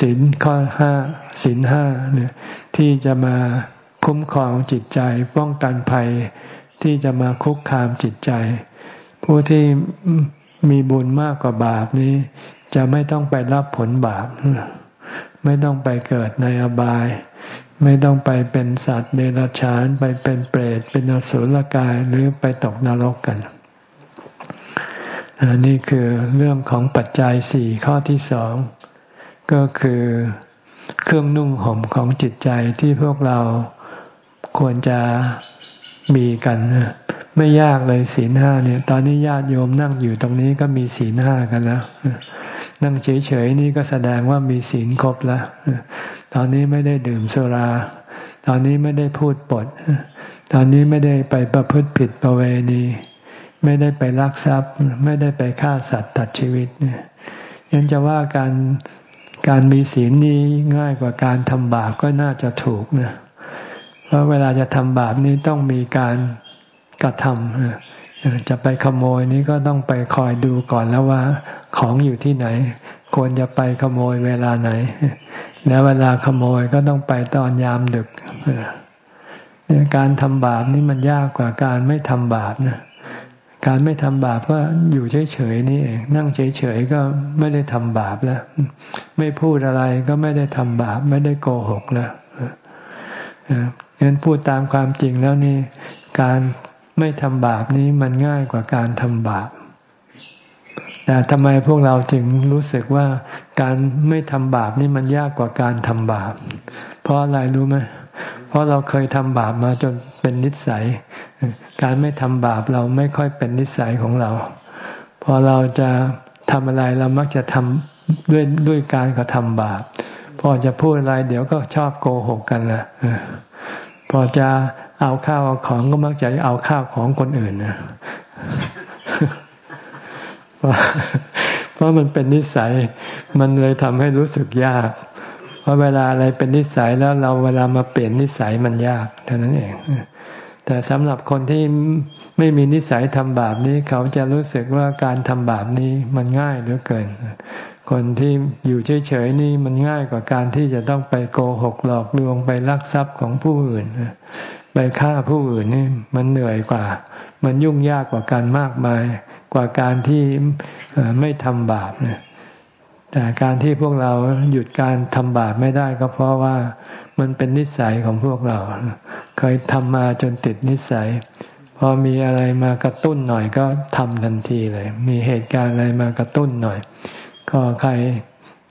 ศีลข้อห้าศีลห้าเนี่ยที่จะมาคุ้มครองจิตใจป้องกันภัย ที่จะมาคุกคามจิตใจ ผู้ที่มีบุญมากกว่าบาปนี้ จะไม่ต้องไปรับผลบาป ไม่ต้องไปเกิดในอบาย ไม่ต้องไปเป็นสัตว์เดรัจฉานไปเป็นเปรตเป็นอสุรกายหรือไปตกนรกกันนี่คือเรื่องของปัจจัยสี่ข้อที่สองก็คือเครื่องนุ่งห่มของจิตใจที่พวกเราควรจะมีกัน ไม่ยากเลยศีลห้าเนี่ย ตอนนี้ญาติโยมนั่งอยู่ตรงนี้ก็มีศีลห้ากันแล้ว นั่งเฉยๆนี่ก็แสดงว่ามีศีลครบแล้ว ตอนนี้ไม่ได้ดื่มสุรา ตอนนี้ไม่ได้พูดปด ตอนนี้ไม่ได้ไปประพฤติผิดประเวณี ไม่ได้ไปลักทรัพย์ ไม่ได้ไปฆ่าสัตว์ตัดชีวิตเนี่ยยังจะว่าการการมีศีลนี้ง่ายกว่าการทำบาปก็น่าจะถูกนะ เพราะเวลาจะทำบาปนี้ต้องมีการกระทำ จะไปขโมยนี้ก็ต้องไปคอยดูก่อนแล้วว่า ของอยู่ที่ไหน ควรจะไปขโมยเวลาไหน แล้วเวลาขโมยก็ต้องไปตอนยามดึกการทำบาปนี่มันยากกว่าการไม่ทำบาปนะการไม่ทำบาปก็อยู่เฉยๆนี่เองนั่งเฉยๆก็ไม่ได้ทำบาปแล้ว ไม่พูดอะไรก็ไม่ได้ทำบาป ไม่ได้โกหกแล้วงั้นพูดตามความจริงแล้วนี่ การ ไม่ทำบาปนี้มันง่ายกว่าการทำบาปแต่ทำไมพวกเราจึงรู้สึกว่าการไม่ทำบาปนี่มันยากกว่าการทำบาป เพราะอะไรรู้ไหมเพราะเราเคยทำบาปมาจนเป็นนิสัย การไม่ทำบาปเราไม่ค่อยเป็นนิสัยของเรา พอเราจะทำอะไรเรามักจะทำด้วยด้วยการกระทำบาป พอจะพูดอะไรเดี๋ยวก็ชอบโกหกกันละพอจะ เอาข้าวเอาของก็มักจะเอาข้าวของคนอื่นนะเพราะมันเป็นนิสัย มันเลยทำให้รู้สึกยาก เพราะเวลาอะไรเป็นนิสัยแล้วเราเวลามาเปลี่ยนนิสัยมันยากเท่านั้นเอง แต่สำหรับคนที่ไม่มีนิสัยทำบาปนี้ เขาจะรู้สึกว่าการทำบาปนี้มันง่ายเหลือเกิน คนที่อยู่เฉยๆนี่มันง่ายกว่าการที่จะต้องไปโกหกหลอกลวงไปลักทรัพย์ของผู้อื่น ไปฆ่าผู้อื่นนี่มันเหนื่อยกว่า มันยุ่งยากกว่าการมากมาย กว่าการที่ไม่ทำบาปแต่การที่พวกเราหยุดการทำบาปไม่ได้ก็เพราะว่ามันเป็นนิสัยของพวกเรา เคยทำมาจนติดนิสัย พอมีอะไรมากระตุ้นหน่อยก็ทำทันทีเลย มีเหตุการณ์อะไรมากระตุ้นหน่อย ก็ใคร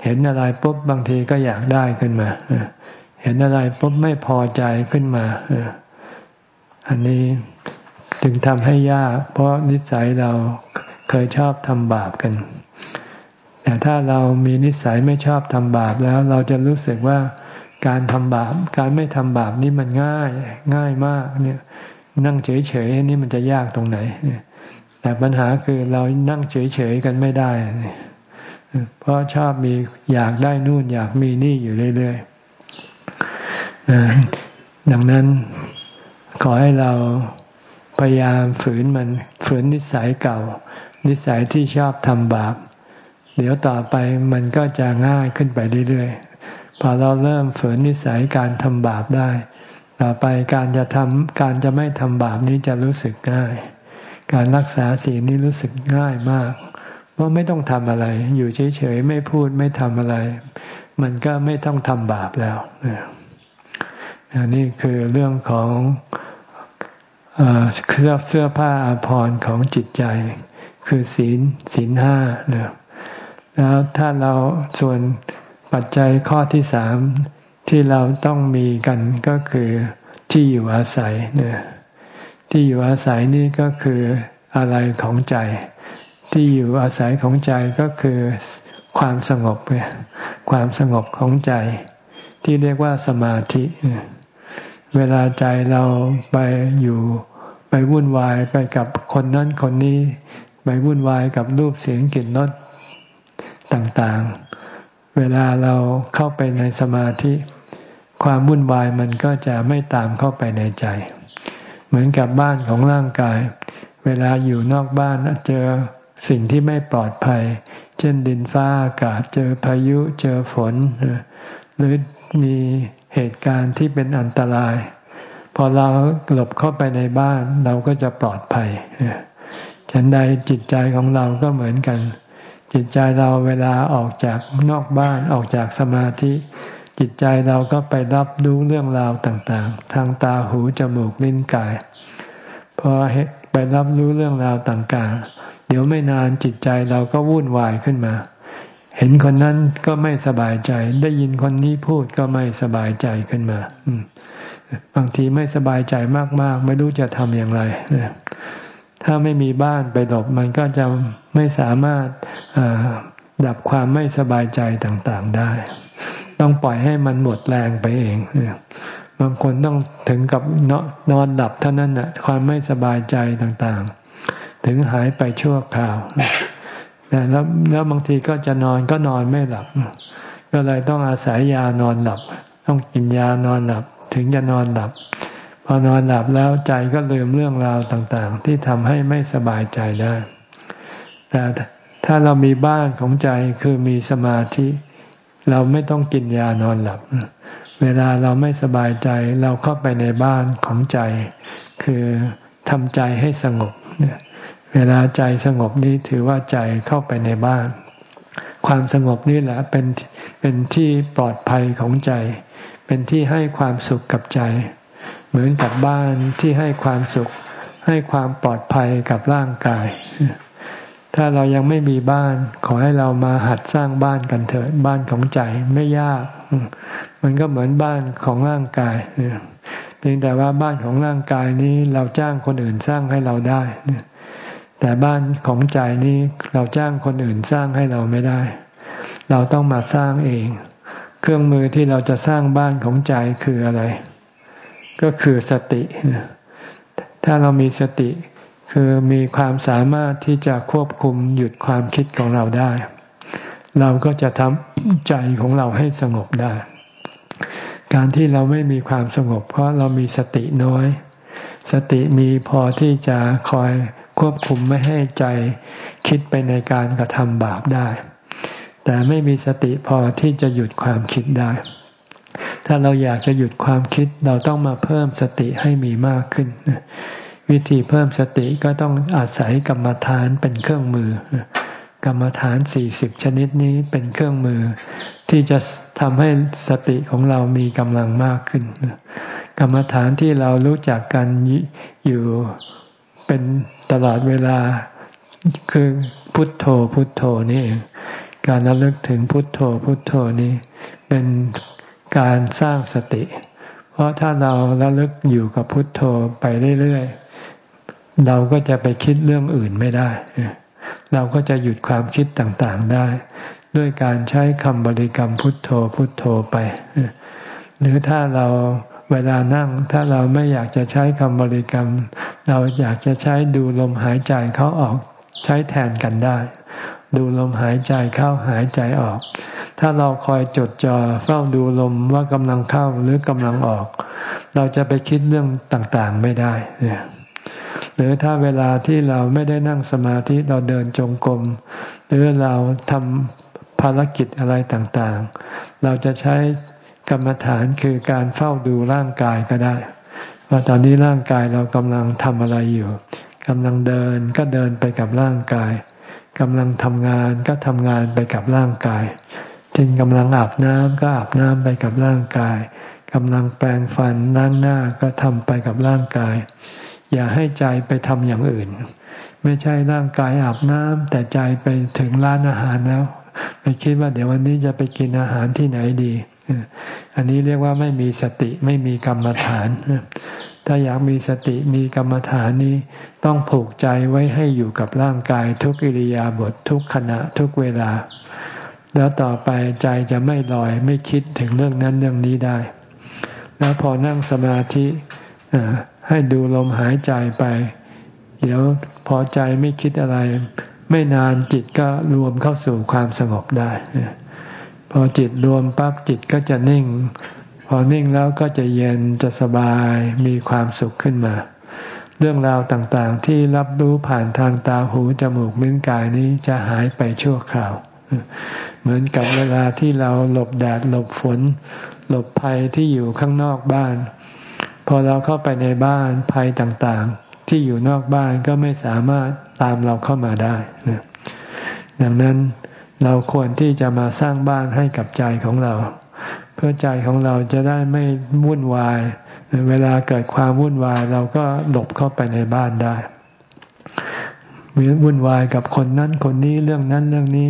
เห็นอะไรปุ๊บบางทีก็อยากได้ขึ้นมา เห็นอะไรปุ๊บไม่พอใจขึ้นมา อันนี้ถึงทำให้ยาก เพราะนิสัยเราเคยชอบทำบาปกัน แต่ถ้าเรามีนิสัยไม่ชอบทำบาปแล้ว เราจะรู้สึกว่าการทำบาป การไม่ทำบาปนี่มันง่ายง่ายมากเนี่ย นั่งเฉยๆนี่มันจะยากตรงไหนแต่ปัญหาคือเรานั่งเฉยๆกันไม่ได้เพราะชอบมีอยากได้นู่นอยากมีนี่อยู่เรื่อยๆดังนั้น ขอให้เราพยายามฝืนมันฝืนนิสัยเก่า นิสัยที่ชอบทำบาป เดี๋ยวต่อไปมันก็จะง่ายขึ้นไปเรื่อยๆ พอเราเริ่มฝืนนิสัยการทำบาปได้ ต่อไปการจะทำการจะไม่ทำบาปนี้จะรู้สึกง่าย การรักษาศีลนี้รู้สึกง่ายมาก เพราะไม่ต้องทำอะไร อยู่เฉยๆ ไม่พูดไม่ทำอะไร มันก็ไม่ต้องทำบาปแล้วนี่คือเรื่องของ เครืองเสื้อผ้าอาภรณ์ของจิตใจ คือศีลศีลห้าเนี่ยแล้วถ้าเราส่วนปัจจัยข้อที่สามที่เราต้องมีกันก็คือที่อยู่อาศัยเนี่ยที่อยู่อาศัยนี่ก็คืออะไรของใจ ที่อยู่อาศัยของใจก็คือความสงบเนี่ยความสงบของใจ ที่เรียกว่าสมาธิเเวลาใจเราไปอยู่ไปวุ่นวายไปกับคนนั้นคนนี้ ไปวุ่นวายกับรูปเสียงกลิ่นรสต่างๆ เวลาเราเข้าไปในสมาธิ ความวุ่นวายมันก็จะไม่ตามเข้าไปในใจ เหมือนกับบ้านของร่างกาย เวลาอยู่นอกบ้านเจอสิ่งที่ไม่ปลอดภัย เช่นดินฟ้าอากาศเจอพายุเจอฝน หรือมี เหตุการณ์ที่เป็นอันตราย พอเราหลบเข้าไปในบ้านเราก็จะปลอดภัยฉันใดจิตใจของเราก็เหมือนกัน จิตใจเราเวลาออกจากนอกบ้านออกจากสมาธิ จิตใจเราก็ไปรับรู้เรื่องราวต่างๆ ทางตาหูจมูกลิ้นกายพอไปรับรู้เรื่องราวต่างๆ เดี๋ยวไม่นานจิตใจเราก็วุ่นวายขึ้นมา เห็นคนนั้นก็ไม่สบายใจ ได้ยินคนนี้พูดก็ไม่สบายใจขึ้นมาบางทีไม่สบายใจมาก ๆ ไม่รู้จะทำอย่างไรถ้าไม่มีบ้านไปหลบมันก็จะไม่สามารถดับความไม่สบายใจต่างๆได้ ต้องปล่อยให้มันหมดแรงไปเองบางคนต้องถึงกับนอนหลับเท่านั้นน่ะความไม่สบายใจต่างๆ ถึงหายไปชั่วคราว แล้วแล้วบางทีก็จะนอนก็นอนไม่หลับ ก็เลยต้องอาศัยยานอนหลับ ต้องกินยานอนหลับ ถึงจะนอนหลับ พอนอนหลับแล้วใจก็ลืมเรื่องราวต่างๆ ที่ทำให้ไม่สบายใจได้ แต่ถ้าเรามีบ้านของใจคือมีสมาธิ เราไม่ต้องกินยานอนหลับ เวลาเราไม่สบายใจเราเข้าไปในบ้านของใจ คือทำใจให้สงบ เวลาใจสงบนี้ถือว่าใจเข้าไปในบ้าน ความสงบนี่แหละเป็นเป็นที่ปลอดภัยของใจ เป็นที่ให้ความสุขกับใจ เหมือนกับบ้านที่ให้ความสุข ให้ความปลอดภัยกับร่างกาย ถ้าเรายังไม่มีบ้าน ขอให้เรามาหัดสร้างบ้านกันเถิดบ้านของใจไม่ยาก มันก็เหมือนบ้านของร่างกายเพียงแต่ว่าบ้านของร่างกายนี้เราจ้างคนอื่นสร้างให้เราได้ แต่บ้านของใจนี้เราจ้างคนอื่นสร้างให้เราไม่ได้ เราต้องมาสร้างเอง เครื่องมือที่เราจะสร้างบ้านของใจคืออะไร ก็คือสติ ถ้าเรามีสติ คือมีความสามารถที่จะควบคุมหยุดความคิดของเราได้ เราก็จะทำใจของเราให้สงบได้ การที่เราไม่มีความสงบ เพราะเรามีสติน้อย สติมีพอที่จะคอย ควบคุมไม่ให้ใจคิดไปในการกระทำบาปได้ แต่ไม่มีสติพอที่จะหยุดความคิดได้ ถ้าเราอยากจะหยุดความคิดเราต้องมาเพิ่มสติให้มีมากขึ้น วิธีเพิ่มสติก็ต้องอาศัยกรรมฐานเป็นเครื่องมือกรรมฐานสี่สิบชนิดนี้เป็นเครื่องมือ ที่จะทำให้สติของเรามีกำลังมากขึ้น กรรมฐานที่เรารู้จักกันอยู่ เป็นตลอดเวลาคือพุทโธพุทโธนี่เองการระลึกถึงพุทโธพุทโธนี้ เป็นการสร้างสติ เพราะถ้าเราระลึกอยู่กับพุทโธไปเรื่อยๆ เราก็จะไปคิดเรื่องอื่นไม่ได้ เราก็จะหยุดความคิดต่างๆได้ ด้วยการใช้คำบริกรรมพุทโธพุทโธไป หรือถ้าเรา เวลานั่งถ้าเราไม่อยากจะใช้คำบริกรรม เราอยากจะใช้ดูลมหายใจเขาออกใช้แทนกันได้ ดูลมหายใจเข้าหายใจออก ถ้าเราคอยจดจ่อเฝ้าดูลมว่ากำลังเข้าหรือกำลังออก เราจะไปคิดเรื่องต่างๆไม่ได้เนี่ยหรือถ้าเวลาที่เราไม่ได้นั่งสมาธิเราเดินจงกรมหรือเราทำภารกิจอะไรต่างๆ เราจะใช้ กรรมฐานคือการเฝ้าดูร่างกายก็ได้ ว่าตอนนี้ร่างกายเรากำลังทำอะไรอยู่กำลังเดินก็เดินไปกับร่างกายกำลังทำงานก็ทำงานไปกับร่างกายเช่นกำลังอาบน้ำก็อาบน้ำไปกับร่างกายกำลังแปรงฟันนั่งหน้าก็ทำไปกับร่างกาย อย่าให้ใจไปทำอย่างอื่น ไม่ใช่ร่างกายอาบน้ำแต่ใจไปถึงร้านอาหารแล้ว ไปคิดว่าเดี๋ยววันนี้จะไปกินอาหารที่ไหนดี อันนี้เรียกว่าไม่มีสติไม่มีกรรมฐาน ถ้าอยากมีสติมีกรรมฐานนี้ ต้องผูกใจไว้ให้อยู่กับร่างกายทุกอิริยาบถททุกขณะทุกเวลา แล้วต่อไปใจจะไม่ลอยไม่คิดถึงเรื่องนั้นเรื่องนี้ได้ แล้วพอนั่งสมาธิให้ดูลมหายใจไป เดี๋ยวพอใจไม่คิดอะไร ไม่นานจิตก็รวมเข้าสู่ความสงบได้ อจิตรวมปั๊บจิตก็จะนิ่ง พอนิ่งแล้วก็จะเย็นจะสบายมีความสุขขึ้นมา เรื่องราวต่างๆที่รับรู้ผ่านทางตาหูจมูกมิ้นกายนี้จะหายไปชั่วคราว เหมือนกับเวลาที่เราหลบแดดหลบฝน หลบภัยที่อยู่ข้างนอกบ้าน พอเราเข้าไปในบ้านภัยต่างๆ ที่อยู่นอกบ้านก็ไม่สามารถตามเราเข้ามาได้นะดังนั้น เราควรที่จะมาสร้างบ้านให้กับใจของเรา เพื่อใจของเราจะได้ไม่วุ่นวาย เวลาเกิดความวุ่นวายเราก็หลบเข้าไปในบ้านได้มีวุ่นวายกับคนนั้นคนนี้เรื่องนั้นเรื่องนี้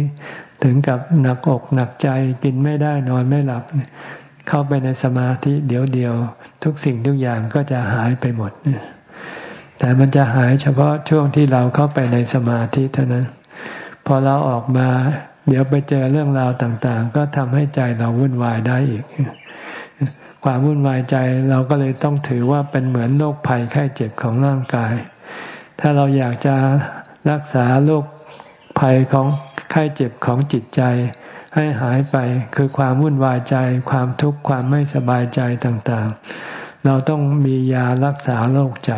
ถึงกับหนักอกหนักใจกินไม่ได้นอนไม่หลับ เข้าไปในสมาธิเดี๋ยวเดียว ทุกสิ่งทุกอย่างก็จะหายไปหมดแต่มันจะหายเฉพาะช่วงที่เราเข้าไปในสมาธิเท่านั้น พอเราออกมา เดี๋ยวไปเจอเรื่องราวต่างๆ ก็ทำให้ใจเราวุ่นวายได้อีก ความวุ่นวายใจเราก็เลยต้องถือว่าเป็นเหมือนโรคภัยไข้เจ็บของร่างกาย ถ้าเราอยากจะรักษาโรคภัยของไข้เจ็บของจิตใจ ให้หายไปคือความวุ่นวายใจ ความทุกข์ความไม่สบายใจต่างๆ เราต้องมียารักษาโรคใจ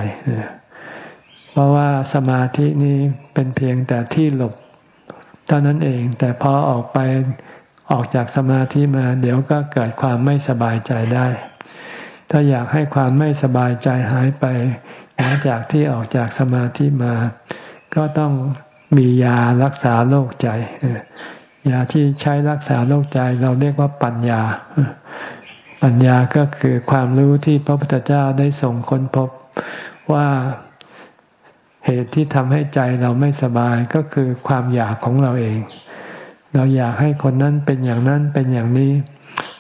เพราะว่าสมาธินี้เป็นเพียงแต่ที่หลบ เท่านั้นเอง แต่พอออกไปออกจากสมาธิมา เดี๋ยวก็เกิดความไม่สบายใจได้ ถ้าอยากให้ความไม่สบายใจหายไป หลังจากที่ออกจากสมาธิมา ก็ต้องมียารักษาโรคใจยาที่ใช้รักษาโรคใจเราเรียกว่าปัญญา ปัญญาก็คือความรู้ที่พระพุทธเจ้าได้ส่งค้นพบว่า เหตุที่ทำให้ใจเราไม่สบายก็คือความอยากของเราเอง เราอยากให้คนนั้นเป็นอย่างนั้นเป็นอย่างนี้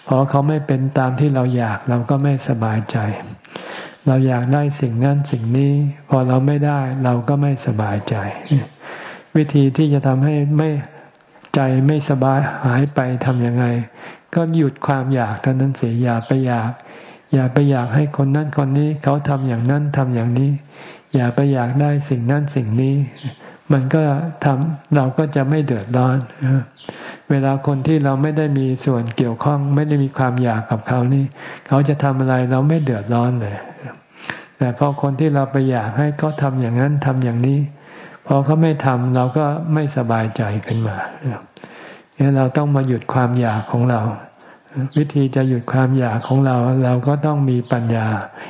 พอเขาไม่เป็นตามที่เราอยากเราก็ไม่สบายใจ เราอยากได้สิ่งนั้นสิ่งนี้ พอเราไม่ได้เราก็ไม่สบายใจ วิธีที่จะทำให้ไม่ใจไม่สบายหายไปทำยังไง ก็หยุดความอยากเท่านั้นเสียอย่าไปอยาก อย่าไปอยากให้คนนั้นคนนี้ เขาทำอย่างนั้นทำอย่างนี้ อย่าไปอยากได้สิ่งนั้นสิ่งนี้ มันก็ทำเราก็จะไม่เดือดร้อนเวลาคนที่เราไม่ได้มีส่วนเกี่ยวข้อง ไม่ได้มีความอยากกับเขานี่ เขาจะทำอะไรเราไม่เดือดร้อนเลยแต่พอคนที่เราไปอยากให้เขาทำอย่างนั้นทำอย่างนี้ พอเขาไม่ทำเราก็ไม่สบายใจขึ้นมาเนี่ยเราต้องมาหยุดความอยากของเรา วิธีจะหยุดความอยากของเรา เราก็ต้องมีปัญญา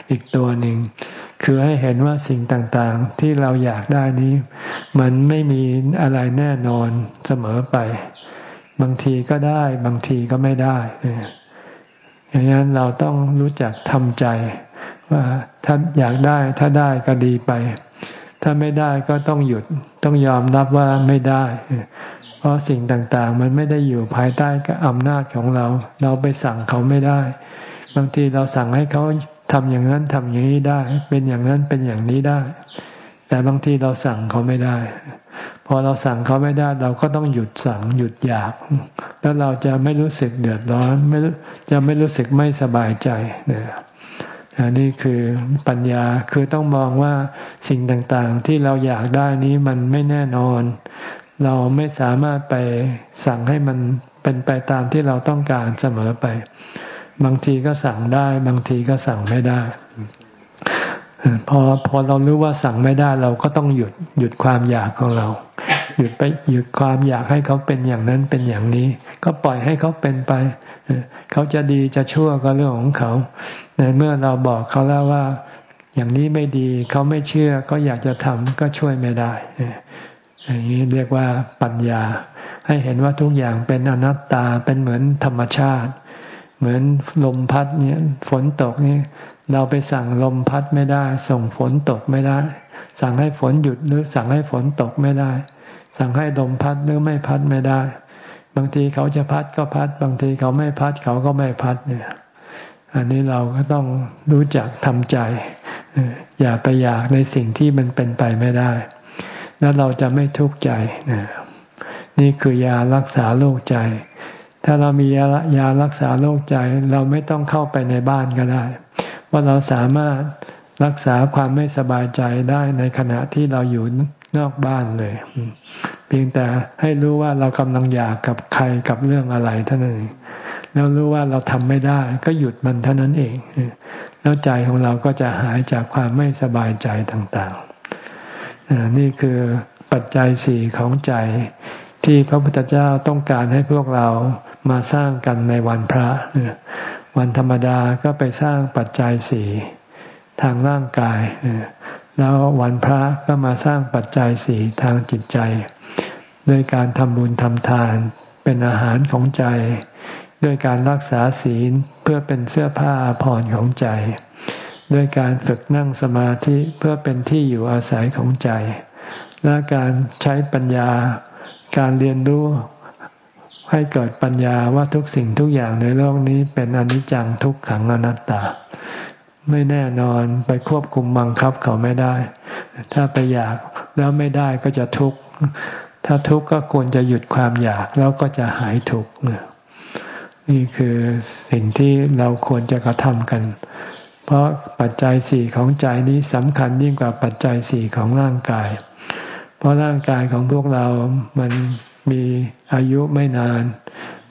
อีกตัวหนึ่ง คือให้เห็นว่าสิ่งต่างๆ ที่เราอยากได้นี้ มันไม่มีอะไรแน่นอนเสมอไป บางทีก็ได้ บางทีก็ไม่ได้อย่างนั้นเราต้องรู้จักทำใจ ว่าถ้าอยากได้ถ้าได้ก็ดีไป ถ้าไม่ได้ก็ต้องหยุดต้องยอมรับว่าไม่ได้ เพราะสิ่งต่างๆ มันไม่ได้อยู่ภายใต้กับอำนาจของเรา เราไปสั่งเขาไม่ได้ บางทีเราสั่งให้เขา ทำอย่างนั้นทำอย่างนี้ได้ เป็นอย่างนั้นเป็นอย่างนี้ได้ แต่บางทีเราสั่งเขาไม่ได้ พอเราสั่งเขาไม่ได้ เราก็ต้องหยุดสั่งหยุดอยาก แล้วเราจะไม่รู้สึกเดือดร้อนไม่จะไม่รู้สึกไม่สบายใจเนี่ยอันนี้คือปัญญาคือต้องมองว่าสิ่งต่างๆ ที่เราอยากได้นี้มันไม่แน่นอน เราไม่สามารถไปสั่งให้มันเป็นไปตามที่เราต้องการเสมอไป บางทีก็สั่งได้ บางทีก็สั่งไม่ได้ พอพอเรารู้ว่าสั่งไม่ได้เราก็ต้องหยุดหยุดความอยากของเรา หยุดไปหยุดความอยากให้เขาเป็นอย่างนั้นเป็นอย่างนี้ ก็ปล่อยให้เขาเป็นไปเขาจะดีจะชั่วก็เรื่องของเขา ในเมื่อเราบอกเขาแล้วว่า อย่างนี้ไม่ดีเขาไม่เชื่อก็อยากจะทำก็ช่วยไม่ได้อย่างนี้เรียกว่าปัญญา ให้เห็นว่าทุกอย่างเป็นอนัตตาเป็นเหมือนธรรมชาติ เหมือนลมพัดเนี่ยฝนตกนี่เราไปสั่งลมพัดไม่ได้ ส่งฝนตกไม่ได้ สั่งให้ฝนหยุดหรือสั่งให้ฝนตกไม่ได้ สั่งให้ลมพัดหรือไม่พัดไม่ได้ บางทีเขาจะพัดก็พัด บางทีเขาไม่พัดเขาก็ไม่พัดเนี่ย อันนี้เราก็ต้องรู้จักทำใจ อย่าไปอยากในสิ่งที่มันเป็นไปไม่ได้ แล้วเราจะไม่ทุกข์ใจ นี่คือยารักษาโรคใจ ถ้าเรามียารักษาโรคใจ เราไม่ต้องเข้าไปในบ้านก็ได้ ว่าเราสามารถรักษาความไม่สบายใจได้ในขณะที่เราอยู่นอกบ้านเลย เพียงแต่ให้รู้ว่าเรากำลังอยากกับใครกับเรื่องอะไรเท่านั้นเองแล้วรู้ว่าเราทำไม่ได้ ก็หยุดมันเท่านั้นเอง แล้วใจของเราก็จะหายจากความไม่สบายใจต่างๆ นี่คือปัจจัยสี่ของใจที่พระพุทธเจ้าต้องการให้พวกเรา มาสร้างกันในวันพระ วันธรรมดาก็ไปสร้างปัจจัยสี่ทางร่างกาย แล้ววันพระก็มาสร้างปัจจัยสี่ทางจิตใจ ด้วยการทำบุญทำทานเป็นอาหารของใจ ด้วยการรักษาศีลเพื่อเป็นเสื้อผ้าผ่อนของใจ ด้วยการฝึกนั่งสมาธิเพื่อเป็นที่อยู่อาศัยของใจ และการใช้ปัญญา การเรียนรู้ ให้เกิดปัญญาว่าทุกสิ่งทุกอย่างในโลกนี้เป็นอนิจจังทุกขังอนัตตา ไม่แน่นอนไปควบคุมบังคับเขาไม่ได้ ถ้าไปอยากแล้วไม่ได้ก็จะทุกข์ถ้าทุกข์ก็ควรจะหยุดความอยากแล้วก็จะหายทุกข์นี่คือสิ่งที่เราควรจะกระทำกัน เพราะปัจจัยสี่ของใจนี้สำคัญยิ่งกว่าปัจจัยสี่ของร่างกาย เพราะร่างกายของพวกเรามัน มีอายุไม่นาน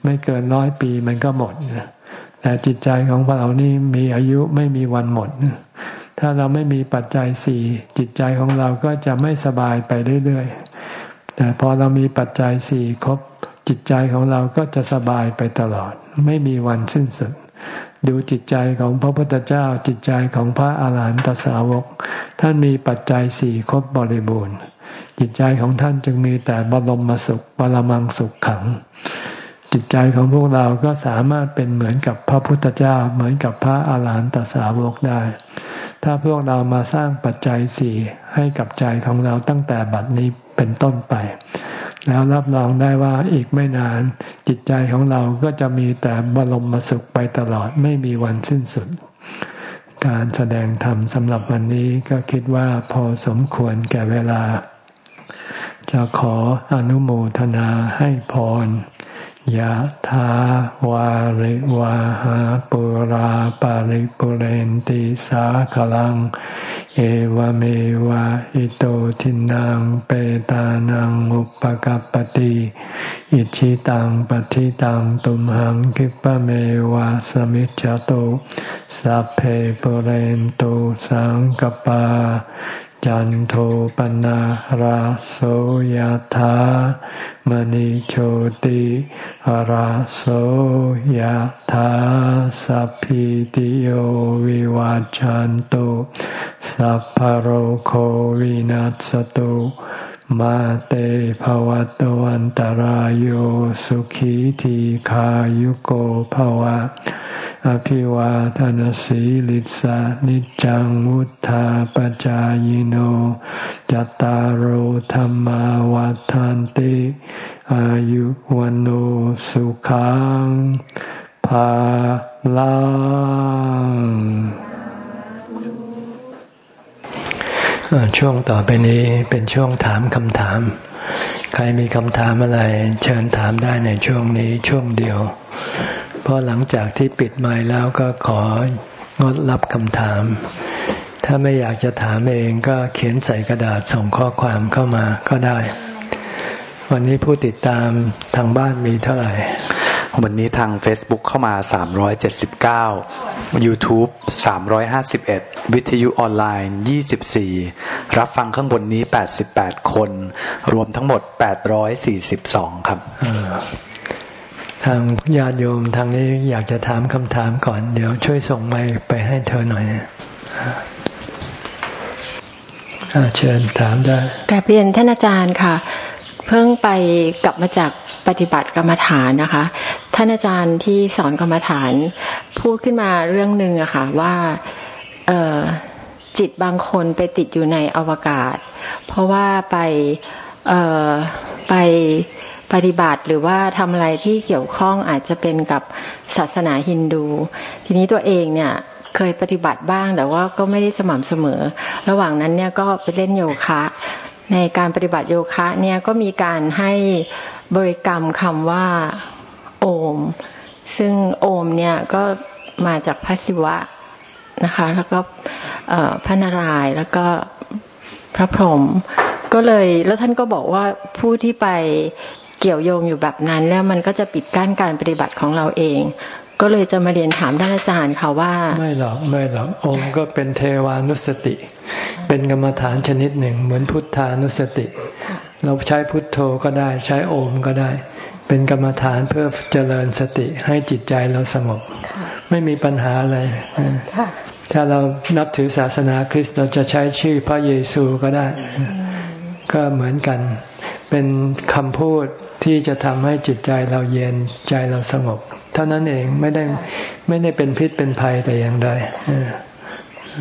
ไม่เกินร้อยปีมันก็หมดแต่จิตใจของพวกเรานี่มีอายุไม่มีวันหมด ถ้าเราไม่มีปัจจัยสี่จิตใจของเราก็จะไม่สบายไปเรื่อยๆ แต่พอเรามีปัจจัยสี่ครบจิตใจของเราก็จะสบายไปตลอด ไม่มีวันสิ้นสุด ดูจิตใจของพระพุทธเจ้าจิตใจของพระอาหารหันตสาวก ท่านมีปัจจัยสี่ครบบริบูรณ์ จิตใจของท่านจึงมีแต่บรมสุขบรมังสุขขัง จิตใจของพวกเราก็สามารถเป็นเหมือนกับพระพุทธเจ้า เหมือนกับพระอาหารหันตสาวกได้ ถ้าพวกเรามาสร้างปัจจัยสี่ให้กับใจของเราตั้งแต่บัดนี้เป็นต้นไป แล้วรับรองได้ว่าอีกไม่นาน จิตใจของเราก็จะมีแต่บรมสุขไปตลอดไม่มีวันสิ้นสุดการแสดงธรรมสำหรับวันนี้ก็คิดว่าพอสมควรแก่เวลา จะขออนุโมทนาให้พรยะถาวาริวาหาปุราปาริปุเรนติสาขลัง เอวเมวะอิโตทินังเปตานังอุปกัปติอิชิตังปฏิตังตุมหังคิปะเมวะสมิจจโตสัพเพปุเรนโตสังกปา จันโทปนะราโสยธามณิโชติราโสยธาสัพพิติโยวิวาจันตุสัพพโรโควินัสตุมาเตภวัตวันตารโยสุขีทีขายุโกภวะ อภิวาทานสีลิสานิจังมุธาปจายโนจตารโหธรรมวาทานติอายุวันโอสุขังภาลังช่วงต่อไปนี้เป็นช่วงถามคำถาม ใครมีคำถามอะไร เชิญถามได้ในช่วงนี้ช่วงเดียว เพราะหลังจากที่ปิดไม้แล้วก็ของดรับคำถาม ถ้าไม่อยากจะถามเองก็เขียนใส่กระดาษส่งข้อความเข้ามาก็ได้ วันนี้ผู้ติดตามทางบ้านมีเท่าไหร่ วันนี้ทาง Facebook เข้ามา 379 YouTube 351 วิทยุออนไลน์ 24 รับฟังข้างบนนี้ 88 คน รวมทั้งหมด 842 ครับ ทางญาติโยมทางนี้อยากจะถามคำถามก่อน เดี๋ยวช่วยส่งไมไปให้เธอหน่อยเชิญถามได้กราบเรียนท่านอาจารย์ค่ะ เพิ่งไปกลับมาจากปฏิบัติกรรมฐานนะคะ ท่านอาจารย์ที่สอนกรรมฐานพูดขึ้นมาเรื่องหนึ่งอะค่ะว่าจิตบางคนไปติดอยู่ในอวกาศ เพราะว่าไปไป ปฏิบัติหรือว่าทำอะไรที่เกี่ยวข้องอาจจะเป็นกับศาสนาฮินดู ทีนี้ตัวเองเนี่ยเคยปฏิบัติบ้างแต่ว่าก็ไม่ได้สม่ำเสมอ ระหว่างนั้นเนี่ยก็ไปเล่นโยคะ ในการปฏิบัติโยคะเนี่ยก็มีการให้บริกรรมคำว่าโอม ซึ่งโอมเนี่ยก็มาจากพระศิวะนะคะ แล้วก็พระนารายณ์แล้วก็พระพรหมก็เลยแล้วท่านก็บอกว่าผู้ที่ไป เกี่ยวโยงอยู่แบบนั้นเนี่ยมันก็จะปิดกั้นการปฏิบัติของเราเอง ก็เลยจะมาเรียนถามท่านอาจารย์ค่ะว่า ไม่หรอกไม่หรอกองค์ก็เป็นเทวานุสติ เป็นกรรมฐานชนิดหนึ่ง เหมือนพุทธานุสติ เราใช้พุทโธก็ได้ใช้โอมก็ได้ เป็นกรรมฐานเพื่อเจริญสติให้จิตใจเราสงบไม่มีปัญหาอะไรถ้าเรานับถือศาสนาคริสต์เราจะใช้ชื่อพระเยซูก็ได้ ก็เหมือนกัน เป็นคำพูดที่จะทำให้จิตใจเราเย็นใจเราสงบ เท่านั้นเองไม่ได้ไม่ได้เป็นพิษเป็นภัยแต่อย่างใด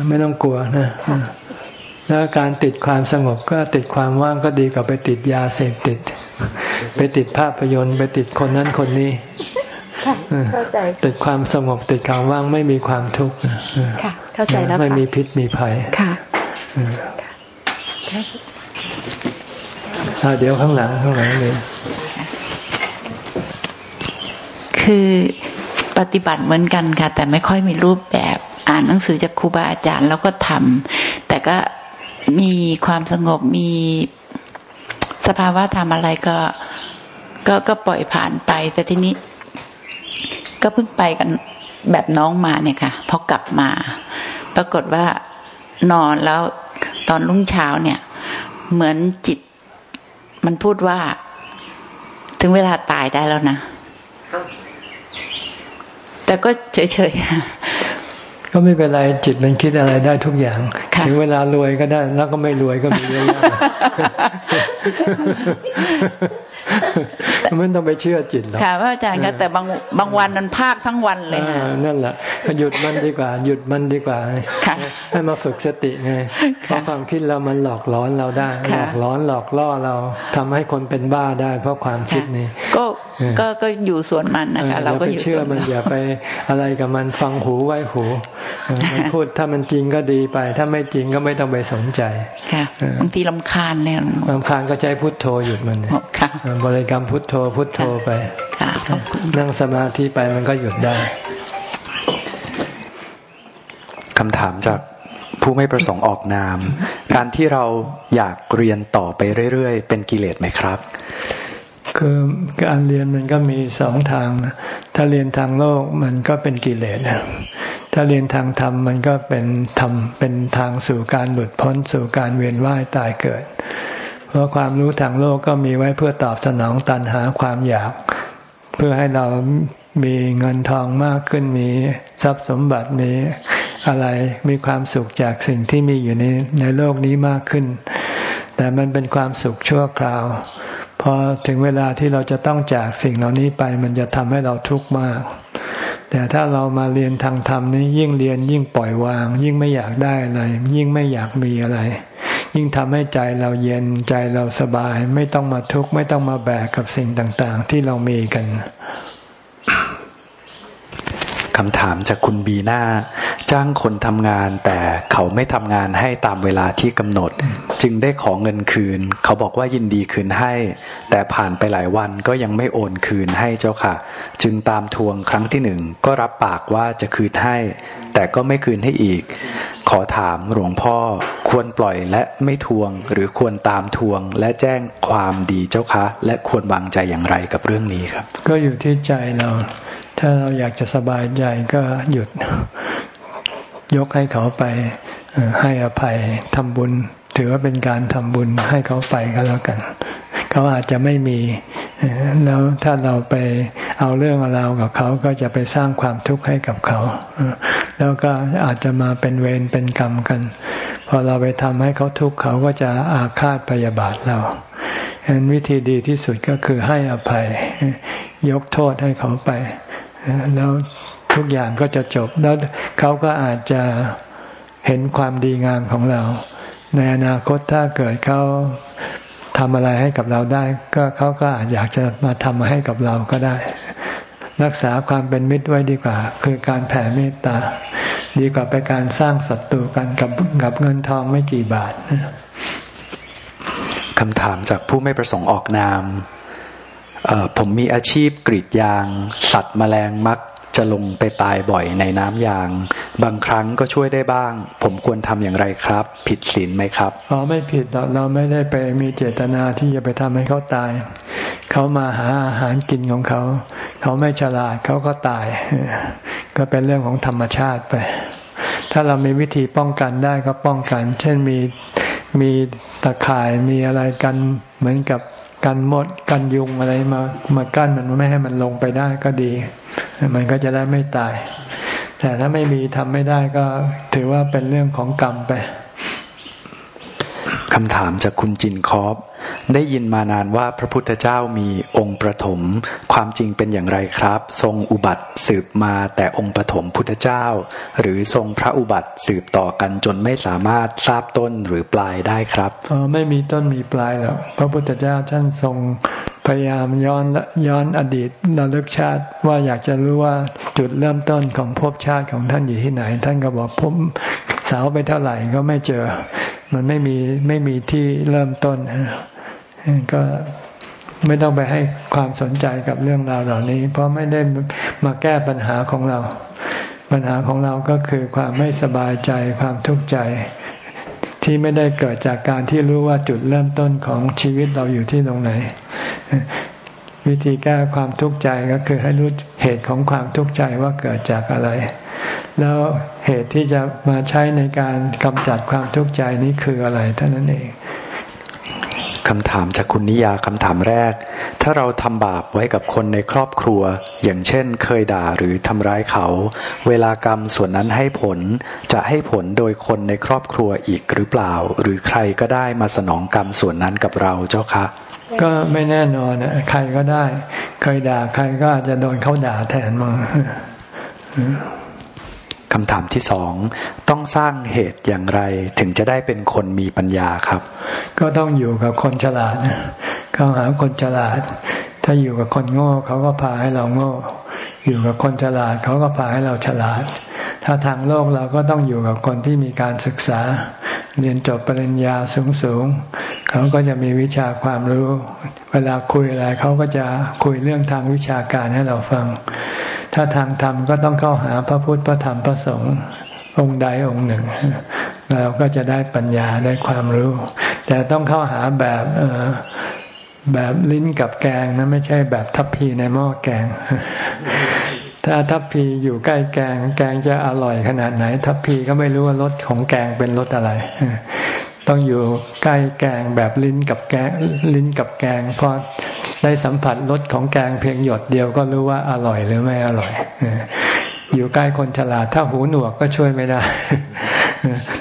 ไม่ต้องกลัวนะแล้วการติดความสงบก็ติดความว่างก็ดีกว่าไปติดยาเสพติด ไปติดภาพยนตร์ ไปติดคนนั้นคนนี้ติดความสงบติดความว่างไม่มีความทุกข์ค่ะเข้าใจแล้วไม่มีพิษมีภัยค่ะเเดี๋ยวข้างหลังข้างหลังเลยคือปฏิบัติเหมือนกันค่ะ แต่ไม่ค่อยมีรูปแบบอ่านหนังสือจากครูบาอาจารย์แล้วก็ทำแต่ก็มีความสงบมีสภาวะทำอะไรก็ก็ก็ปล่อยผ่านไป แต่ทีนี้ ก็เพิ่งไปกันแบบน้องมาเนี่ยค่ะพอกลับมา ปรากฏว่านอนแล้วตอนรุ่งเช้าเนี่ย เหมือนจิต มันพูดว่า ถึงเวลาตายได้แล้วนะ แต่ก็เฉยๆก็ไม่เป็นไรจิตมันคิดอะไรได้ทุกอย่าง ถึงเวลารวยก็ได้ แล้วก็ไม่รวยก็มีเยอะแยะไม่ต้องไปเชื่อจิตหรอกค่ะพระอาจารย์ก็แต่บางบางวันมันภาคทั้งวันเลยค่ะนั่นแหละหยุดมันดีกว่า หยุดมันดีกว่าให้มาฝึกสติไงเพราะความคิดเรามันหลอกล้อนเราได้ หลอกล้อนหลอกล่อเราทำให้คนเป็นบ้าได้ เพราะความคิดนี้ก็ก็ก็อยู่ส่วนมันนะคะเราก็อยู่เชื่อมันอย่าไปอะไรกับมันฟังหูไว้หูมันพูดถ้ามันจริงก็ดีไป ถ้าไม่จริงก็ไม่ต้องไปสนใจค่ะบางทีลำคาญเนี่ยลำคาญก็ใช้พุทโธหยุดมันบริกรรมพุทโธพุทโธไปนั่งสมาธิไปมันก็หยุดได้คำถามจากผู้ไม่ประสงค์ออกนาม การที่เราอยากเรียนต่อไปเรื่อยๆ เป็นกิเลสไหมครับ คือการเรียนมันก็มีสองทาง ถ้าเรียนทางโลกมันก็เป็นกิเลส ถ้าเรียนทางธรรมมันก็เป็นธรรม เป็นทางสู่การหลุดพ้นสู่การเวียนว่ายตายเกิด เพราะความรู้ทางโลกก็มีไว้เพื่อตอบสนองตันหาความอยาก เพื่อให้เรามีเงินทองมากขึ้น มีทรัพย์สมบัติมีอะไรมีความสุขจากสิ่งที่มีอยู่ในในโลกนี้มากขึ้น แต่มันเป็นความสุขชั่วคราว พอถึงเวลาที่เราจะต้องจากสิ่งเหล่านี้ไป มันจะทำให้เราทุกข์มาก แต่ถ้าเรามาเรียนทางธรรมนี้ยิ่งเรียนยิ่งปล่อยวาง ยิ่งไม่อยากได้อะไร ยิ่งไม่อยากมีอะไร ยิ่งทำให้ใจเราเย็นใจเราสบาย ไม่ต้องมาทุกข์ไม่ต้องมาแบกกับสิ่งต่างๆ ที่เรามีกัน คำถามจากคุณบีหน่าจ้างคนทำงานแต่เขาไม่ทำงานให้ตามเวลาที่กำหนด จึงได้ขอเงินคืน เขาบอกว่ายินดีคืนให้ แต่ผ่านไปหลายวันก็ยังไม่โอนคืนให้เจ้าค่ะ จึงตามทวงครั้งที่หนึ่งก็รับปากว่าจะคืนให้ แต่ก็ไม่คืนให้อีก ขอถามหลวงพ่อควรปล่อยและไม่ทวง หรือควรตามทวงและแจ้งความดีเจ้าคะ และควรวางใจอย่างไรกับเรื่องนี้ครับ ก็อยู่ที่ใจเรา ถ้าเราอยากจะสบายใจก็หยุดยกให้เขาไปให้อภัยทำบุญ ถือว่าเป็นการทำบุญให้เขาไปก็แล้วกัน เขาอาจจะไม่มี แล้วถ้าเราไปเอาเรื่องราวกับเขาก็จะไปสร้างความทุกข์ให้กับเขา แล้วก็อาจจะมาเป็นเวรเป็นกรรมกัน พอเราไปทำให้เขาทุกข์เขาก็จะอาฆาตพยาบาทเราฉะนั้นวิธีดีที่สุดก็คือให้อภัย ยกโทษให้เขาไป แล้วทุกอย่างก็จะจบ แล้วเขาก็อาจจะเห็นความดีงามของเรา ในอนาคตถ้าเกิดเขาทำอะไรให้กับเราได้ ก็เขาก็อาจอยากจะมาทำมาให้กับเราก็ได้ รักษาความเป็นมิตรไว้ดีกว่า คือการแผ่เมตตา ดีกว่าไปการสร้างศัตรูกันกับกับเงินทองไม่กี่บาทคำถามจากผู้ไม่ประสงค์ออกนาม ผมมีอาชีพกรีดยาง สัตว์แมลงมักจะลงไปตายบ่อยในน้ำยาง บางครั้งก็ช่วยได้บ้าง ผมควรทำอย่างไรครับ ผิดศีลไหมครับอ๋อไม่ผิดเราไม่ได้ไปมีเจตนาที่จะไปทำให้เขาตาย เขามาหาอาหารกินของเขา เขาไม่ฉลาดเขาก็ตาย ก็เป็นเรื่องของธรรมชาติไป ถ้าเรามีวิธีป้องกันได้ก็ป้องกัน เช่นมีมีตะข่ายมีอะไรกันเหมือนกับ กันมดกันยุงอะไรมามากั้นมันไม่ให้มันลงไปได้ก็ดี มันก็จะได้ไม่ตาย แต่ถ้าไม่มีทำไม่ได้ก็ถือว่าเป็นเรื่องของกรรมไปคำถามจากคุณจินคอฟ ได้ยินมานานว่าพระพุทธเจ้ามีองค์ประถม ความจริงเป็นอย่างไรครับ ทรงอุบัติสืบมาแต่องค์ประถมพุทธเจ้า หรือทรงพระอุบัติสืบต่อกันจนไม่สามารถทราบต้นหรือปลายได้ครับออไม่มีต้นมีปลายหรอกพระพุทธเจ้าท่านทรงพยายามย้อนย้อนอดีตระลึกชาติว่าอยากจะรู้ว่าจุดเริ่มต้นของภพชาติของท่านอยู่ที่ไหน ท่านก็บอกผมสาวไปเท่าไหร่ก็ไม่เจอ มันไม่มีไม่มีที่เริ่มต้น ก็ไม่ต้องไปให้ความสนใจกับเรื่องราวเหล่านี้ เพราะไม่ได้มาแก้ปัญหาของเรา ปัญหาของเราก็คือความไม่สบายใจความทุกข์ใจ ที่ไม่ได้เกิดจากการที่รู้ว่าจุดเริ่มต้นของชีวิตเราอยู่ที่ตรงไหน วิธีแก้ความทุกข์ใจก็คือให้รู้เหตุของความทุกข์ใจว่าเกิดจากอะไร แล้วเหตุที่จะมาใช้ในการกำจัดความทุกข์ใจนี้คืออะไรเท่านั้นเอง คำถามจากคุณนิยาคำถามแรก ถ้าเราทำบาปไว้กับคนในครอบครัว อย่างเช่น เคยด่าหรือทำร้ายเขา เวลากรรมส่วนนั้นให้ผลจะให้ผลโดยคนในครอบครัวอีกหรือเปล่า หรือใครก็ได้มาสนองกรรมส่วนนั้นกับเราเจ้าคะ ก็ไม่แน่นอนใครก็ได้ เคยด่าใครก็อาจจะโดนเขาด่าแทนมา คำถามที่สองต้องสร้างเหตุอย่างไร ถึงจะได้เป็นคนมีปัญญาครับ ก็ต้องอยู่กับคนฉลาด เข้าหาคนฉลาด ถ้าอยู่กับคนโง่เขาก็พาให้เราโง่ อยู่กับคนฉลาดเขาก็พาให้เราฉลาด ถ้าทางโลกเราก็ต้องอยู่กับคนที่มีการศึกษา เรียนจบปริญญาสูงสูงเขาก็จะมีวิชาความรู้ เวลาคุยอะไรเขาก็จะคุยเรื่องทางวิชาการให้เราฟัง ถ้าทางธรรมก็ต้องเข้าหาพระพุทธพระธรรมพระสงฆ์องค์ใดองค์หนึ่ง เราก็จะได้ปัญญาได้ความรู้ แต่ต้องเข้าหาแบบ แบบลิ้นกับแกงนะไม่ใช่แบบทัพพีในหม้อแกง ถ้าทัพพีอยู่ใกล้แกง แกงจะอร่อยขนาดไหน ทัพพีก็ไม่รู้ว่ารสของแกงเป็นรสอะไร ต้องอยู่ใกล้แกงแบบลิ้นกับแกงลิ้นกับแกงพอได้สัมผัสรสของแกงเพียงหยดเดียวก็รู้ว่าอร่อยหรือไม่อร่อย อยู่ใกล้คนฉลาด ถ้าหูหนวกก็ช่วยไม่ได้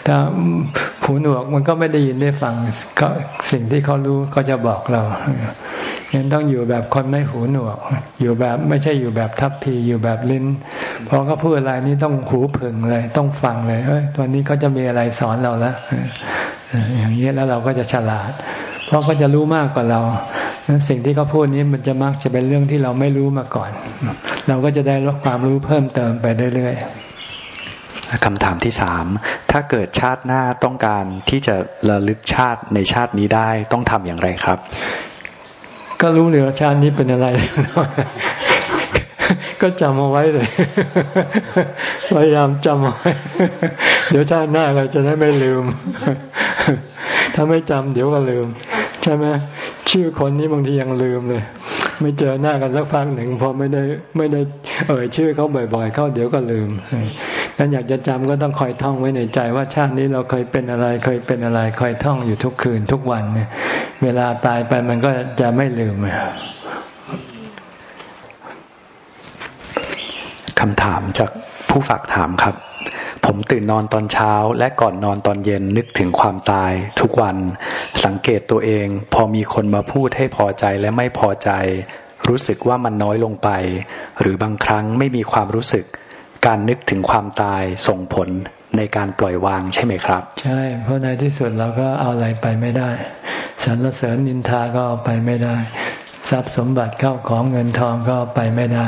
ถ้าหูหนวกมันก็ไม่ได้ยินได้ฟังก็สิ่งที่เขารู้ก็จะบอกเรายังต้องอยู่แบบคนไม่หูหนวก อยู่แบบไม่ใช่อยู่แบบทับพีอยู่แบบลิ้นพอเขาพูดอะไรนี่ต้องหูผึ่งเลย ต้องฟังเลยเฮ้ยตัวนี้เขาจะมีอะไรสอนเราแล้วอย่างนี้แล้วเราก็จะฉลาด เพราะก็จะรู้มากกว่าเรา สิ่งที่เขาพูดนี้มันจะมักจะเป็นเรื่องที่เราไม่รู้มาก่อน เราก็จะได้รับความรู้เพิ่มเติมไปเรื่อยๆคำถามที่สาม ถ้าเกิดชาติหน้าต้องการที่จะระลึกชาติในชาตินี้ได้ต้องทำอย่างไรครับ ก็รู้เลยว่าชาตินี้เป็นอะไร ก็จำเอาไว้เลย พยายามจำเอาไว้ เดี๋ยวชาติหน้าเราจะได้ไม่ลืม ถ้าไม่จำเดี๋ยวก็ลืม ใช่ไหมชื่อคนนี้บางทียังลืมเลย ไม่เจอหน้ากันสักพักหนึ่งพอไม่ได้ไม่ได้เอ่ยชื่อเขาบ่อย ๆ เขาเดี๋ยวก็ลืมนั้นอยากจะจำก็ต้องคอยท่องไว้ในใจ ว่าชาตินี้เราเคยเป็นอะไรเคยเป็นอะไรคอยท่องอยู่ทุกคืนทุกวันเนี่ยเวลาตายไปมันก็จะไม่ลืมคำถามจากผู้ฝากถามครับ ผมตื่นนอนตอนเช้า และก่อนนอนตอนเย็นนึกถึงความตาย ทุกวันสังเกตตัวเอง พอมีคนมาพูดให้พอใจและไม่พอใจ รู้สึกว่ามันน้อยลงไป หรือบางครั้งไม่มีความรู้สึก การนึกถึงความตายส่งผลในการปล่อยวางใช่ไหมครับ ใช่ เพราะในที่สุดเราก็เอาอะไรไปไม่ได้สรรเสริญนินทาก็เอาไปไม่ได้ ทรัพย์สมบัติเข้าของเงินทองก็ไปไม่ได้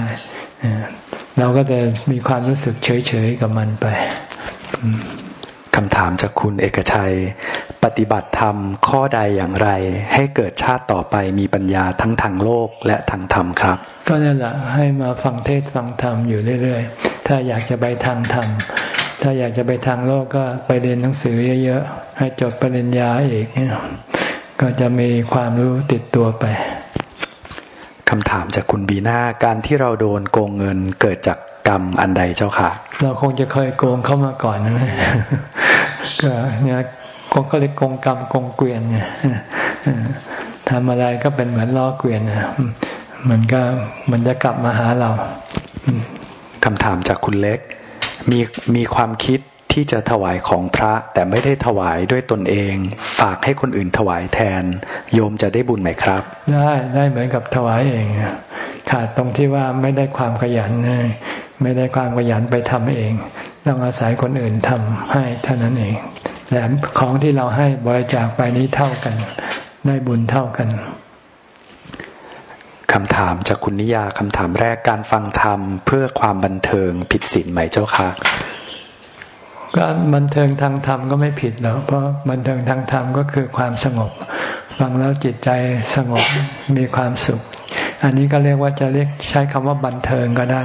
เราก็จะมีความรู้สึกเฉยๆกับมันไปคำถามจากคุณเอกชัย ปฏิบัติธรรมข้อใดอย่างไร ให้เกิดชาติต่อไปมีปัญญาทั้งทางโลกและทางธรรมครับ ก็นั่นแหละให้มาฟังเทศฟังธรรมอยู่เรื่อยๆ ถ้าอยากจะไปทางธรรม ถ้าอยากจะไปทางโลกก็ไปเรียนหนังสือเยอะๆ ให้จบปริญญาอีกเนี่ยก็จะมีความรู้ติดตัวไป คำถามจากคุณบีนาการที่เราโดนโกงเงินเกิดจากกรรมอันใดเจ้าค่ะ เราคงจะเคยโกงเข้ามาก่อนนะก็เนี่ยคงเขาเรียกโกงกรรมโกงเกวียนไงทำอะไรก็เป็นเหมือนล้อเกวียนนะมันก็มันจะกลับมาหาเราคำถามจากคุณเล็ก มีมีความคิด ที่จะถวายของพระแต่ไม่ได้ถวายด้วยตนเอง ฝากให้คนอื่นถวายแทน โยมจะได้บุญไหมครับ ได้ได้เหมือนกับถวายเอง ขาดตรงที่ว่าไม่ได้ความขยันไม่ได้ความขยันไปทำเอง ต้องอาศัยคนอื่นทำให้เท่านั้นเองแต่ของที่เราให้บริจาคไปนี้เท่ากัน ได้บุญเท่ากันคำถามจากคุณนิยาคำถามแรกการฟังธรรมเพื่อความบันเทิงผิดศีลไหมเจ้าคะ ก็บันเทิงทางธรรมก็ไม่ผิดหรอกเพราะบันเทิงทางธรรมก็คือความสงบ ฟังแล้วจิตใจสงบมีความสุข อันนี้ก็เรียกว่าจะเรียกใช้คำว่าบันเทิงก็ได้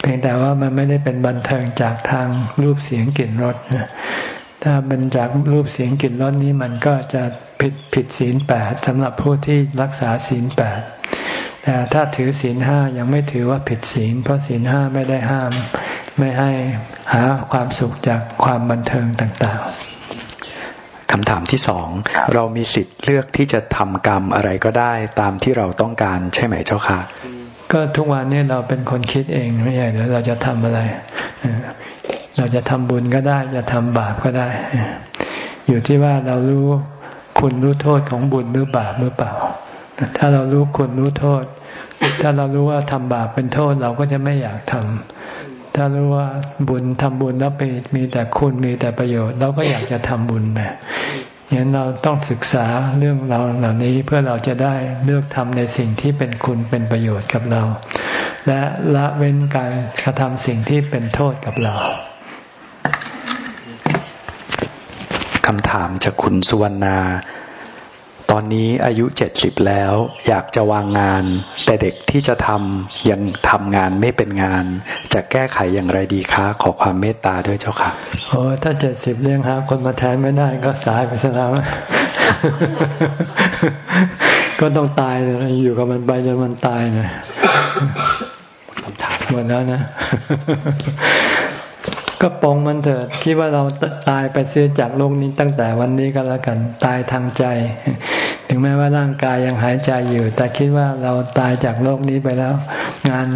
เพียงแต่ว่ามันไม่ได้เป็นบันเทิงจากทางรูปเสียงกลิ่นรสถ้าเป็นจากรูปเสียงกลิ่นรสนี้มันก็จะผิดผิดศีลแปดสำหรับผู้ที่รักษาศีลแปด แต่ถ้าถือศีลห้ายังไม่ถือว่าผิดศีล เพราะศีลห้าไม่ได้ห้าม ไม่ให้หาความสุขจากความบันเทิงต่างๆคำถามที่สองเรามีสิทธิ์เลือกที่จะทำกรรมอะไรก็ได้ตามที่เราต้องการใช่ไหมเจ้าค่ะก็ทุกวันนี้เราเป็นคนคิดเองไม่ใช่หรือเราจะทำอะไร เราจะทำบุญก็ได้ จะทำบาปก็ได้ อยู่ที่ว่าเรารู้คุณรู้โทษของบุญหรือบาปหรือเปล่า ถ้าเรารู้คุณรู้โทษ ถ้าเรารู้ว่าทำบาปเป็นโทษเราก็จะไม่อยากทำถ้ารู้ว่าบุญทำบุญแล้วไปมีแต่คุณมีแต่ประโยชน์เราก็อยากจะทำบุญไปอย่างนั้นเราต้องศึกษาเรื่องเราเหล่านี้เพื่อเราจะได้เลือกทำในสิ่งที่เป็นคุณเป็นประโยชน์กับเรา และละเว้นการกระทำสิ่งที่เป็นโทษกับเราคำถามจากคุณสุวรรณา ตอนนี้อายุเจ็ดสิบแล้ว อยากจะวางงาน แต่เด็กที่จะทำยังทำงานไม่เป็นงาน จะแก้ไขอย่างไรดีคะ ขอความเมตตาด้วยเจ้าค่ะโอ้ถ้าเจ็ดสิบเลี้ยงหาคนมาแทนไม่ได้ก็สายไปซะแล้ว ก็ต้องตายเลยอยู่กับมันไปจนมันตายนะหมดแล้วนะ ก็ปองมันเถิดคิดว่าเราตายไปเสียจากโลกนี้ตั้งแต่วันนี้ก็แล้วกันตายทางใจ ถึงแม้ว่าร่างกายยังหายใจอยู่ แต่คิดว่าเราตายจากโลกนี้ไปแล้ว งาน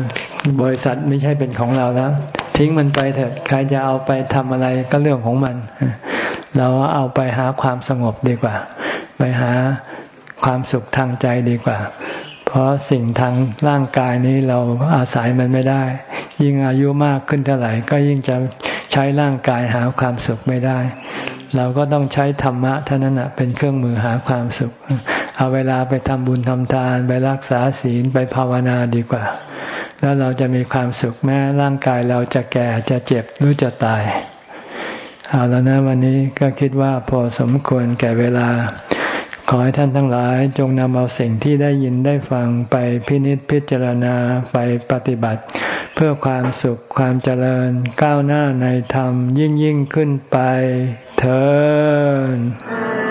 บริษัทไม่ใช่เป็นของเราแล้ว ทิ้งมันไปเถิดใครจะเอาไปทำอะไรก็เรื่องของมัน เราเอาไปหาความสงบดีกว่า ไปหาความสุขทางใจดีกว่า เพราะสิ่งทางร่างกายนี้เราอาศัยมันไม่ได้ ยิ่งอายุมากขึ้นเท่าไหร่ ก็ยิ่งจะใช้ร่างกายหาความสุขไม่ได้ เราก็ต้องใช้ธรรมะเท่านั้นเป็นเครื่องมือหาความสุข เอาเวลาไปทำบุญทำทาน ไปรักษาศีลไปภาวนาดีกว่า แล้วเราจะมีความสุขแม้ร่างกายเราจะแก่จะเจ็บหรือจะตายเอาแล้วนะวันนี้ก็คิดว่าพอสมควรแก่เวลา ขอให้ท่านทั้งหลายจงนำเอาสิ่งที่ได้ยินได้ฟังไปพินิจพิจารณาไปปฏิบัติ เพื่อความสุขความเจริญก้าวหน้าในธรรมยิ่งยิ่งขึ้นไปเถิด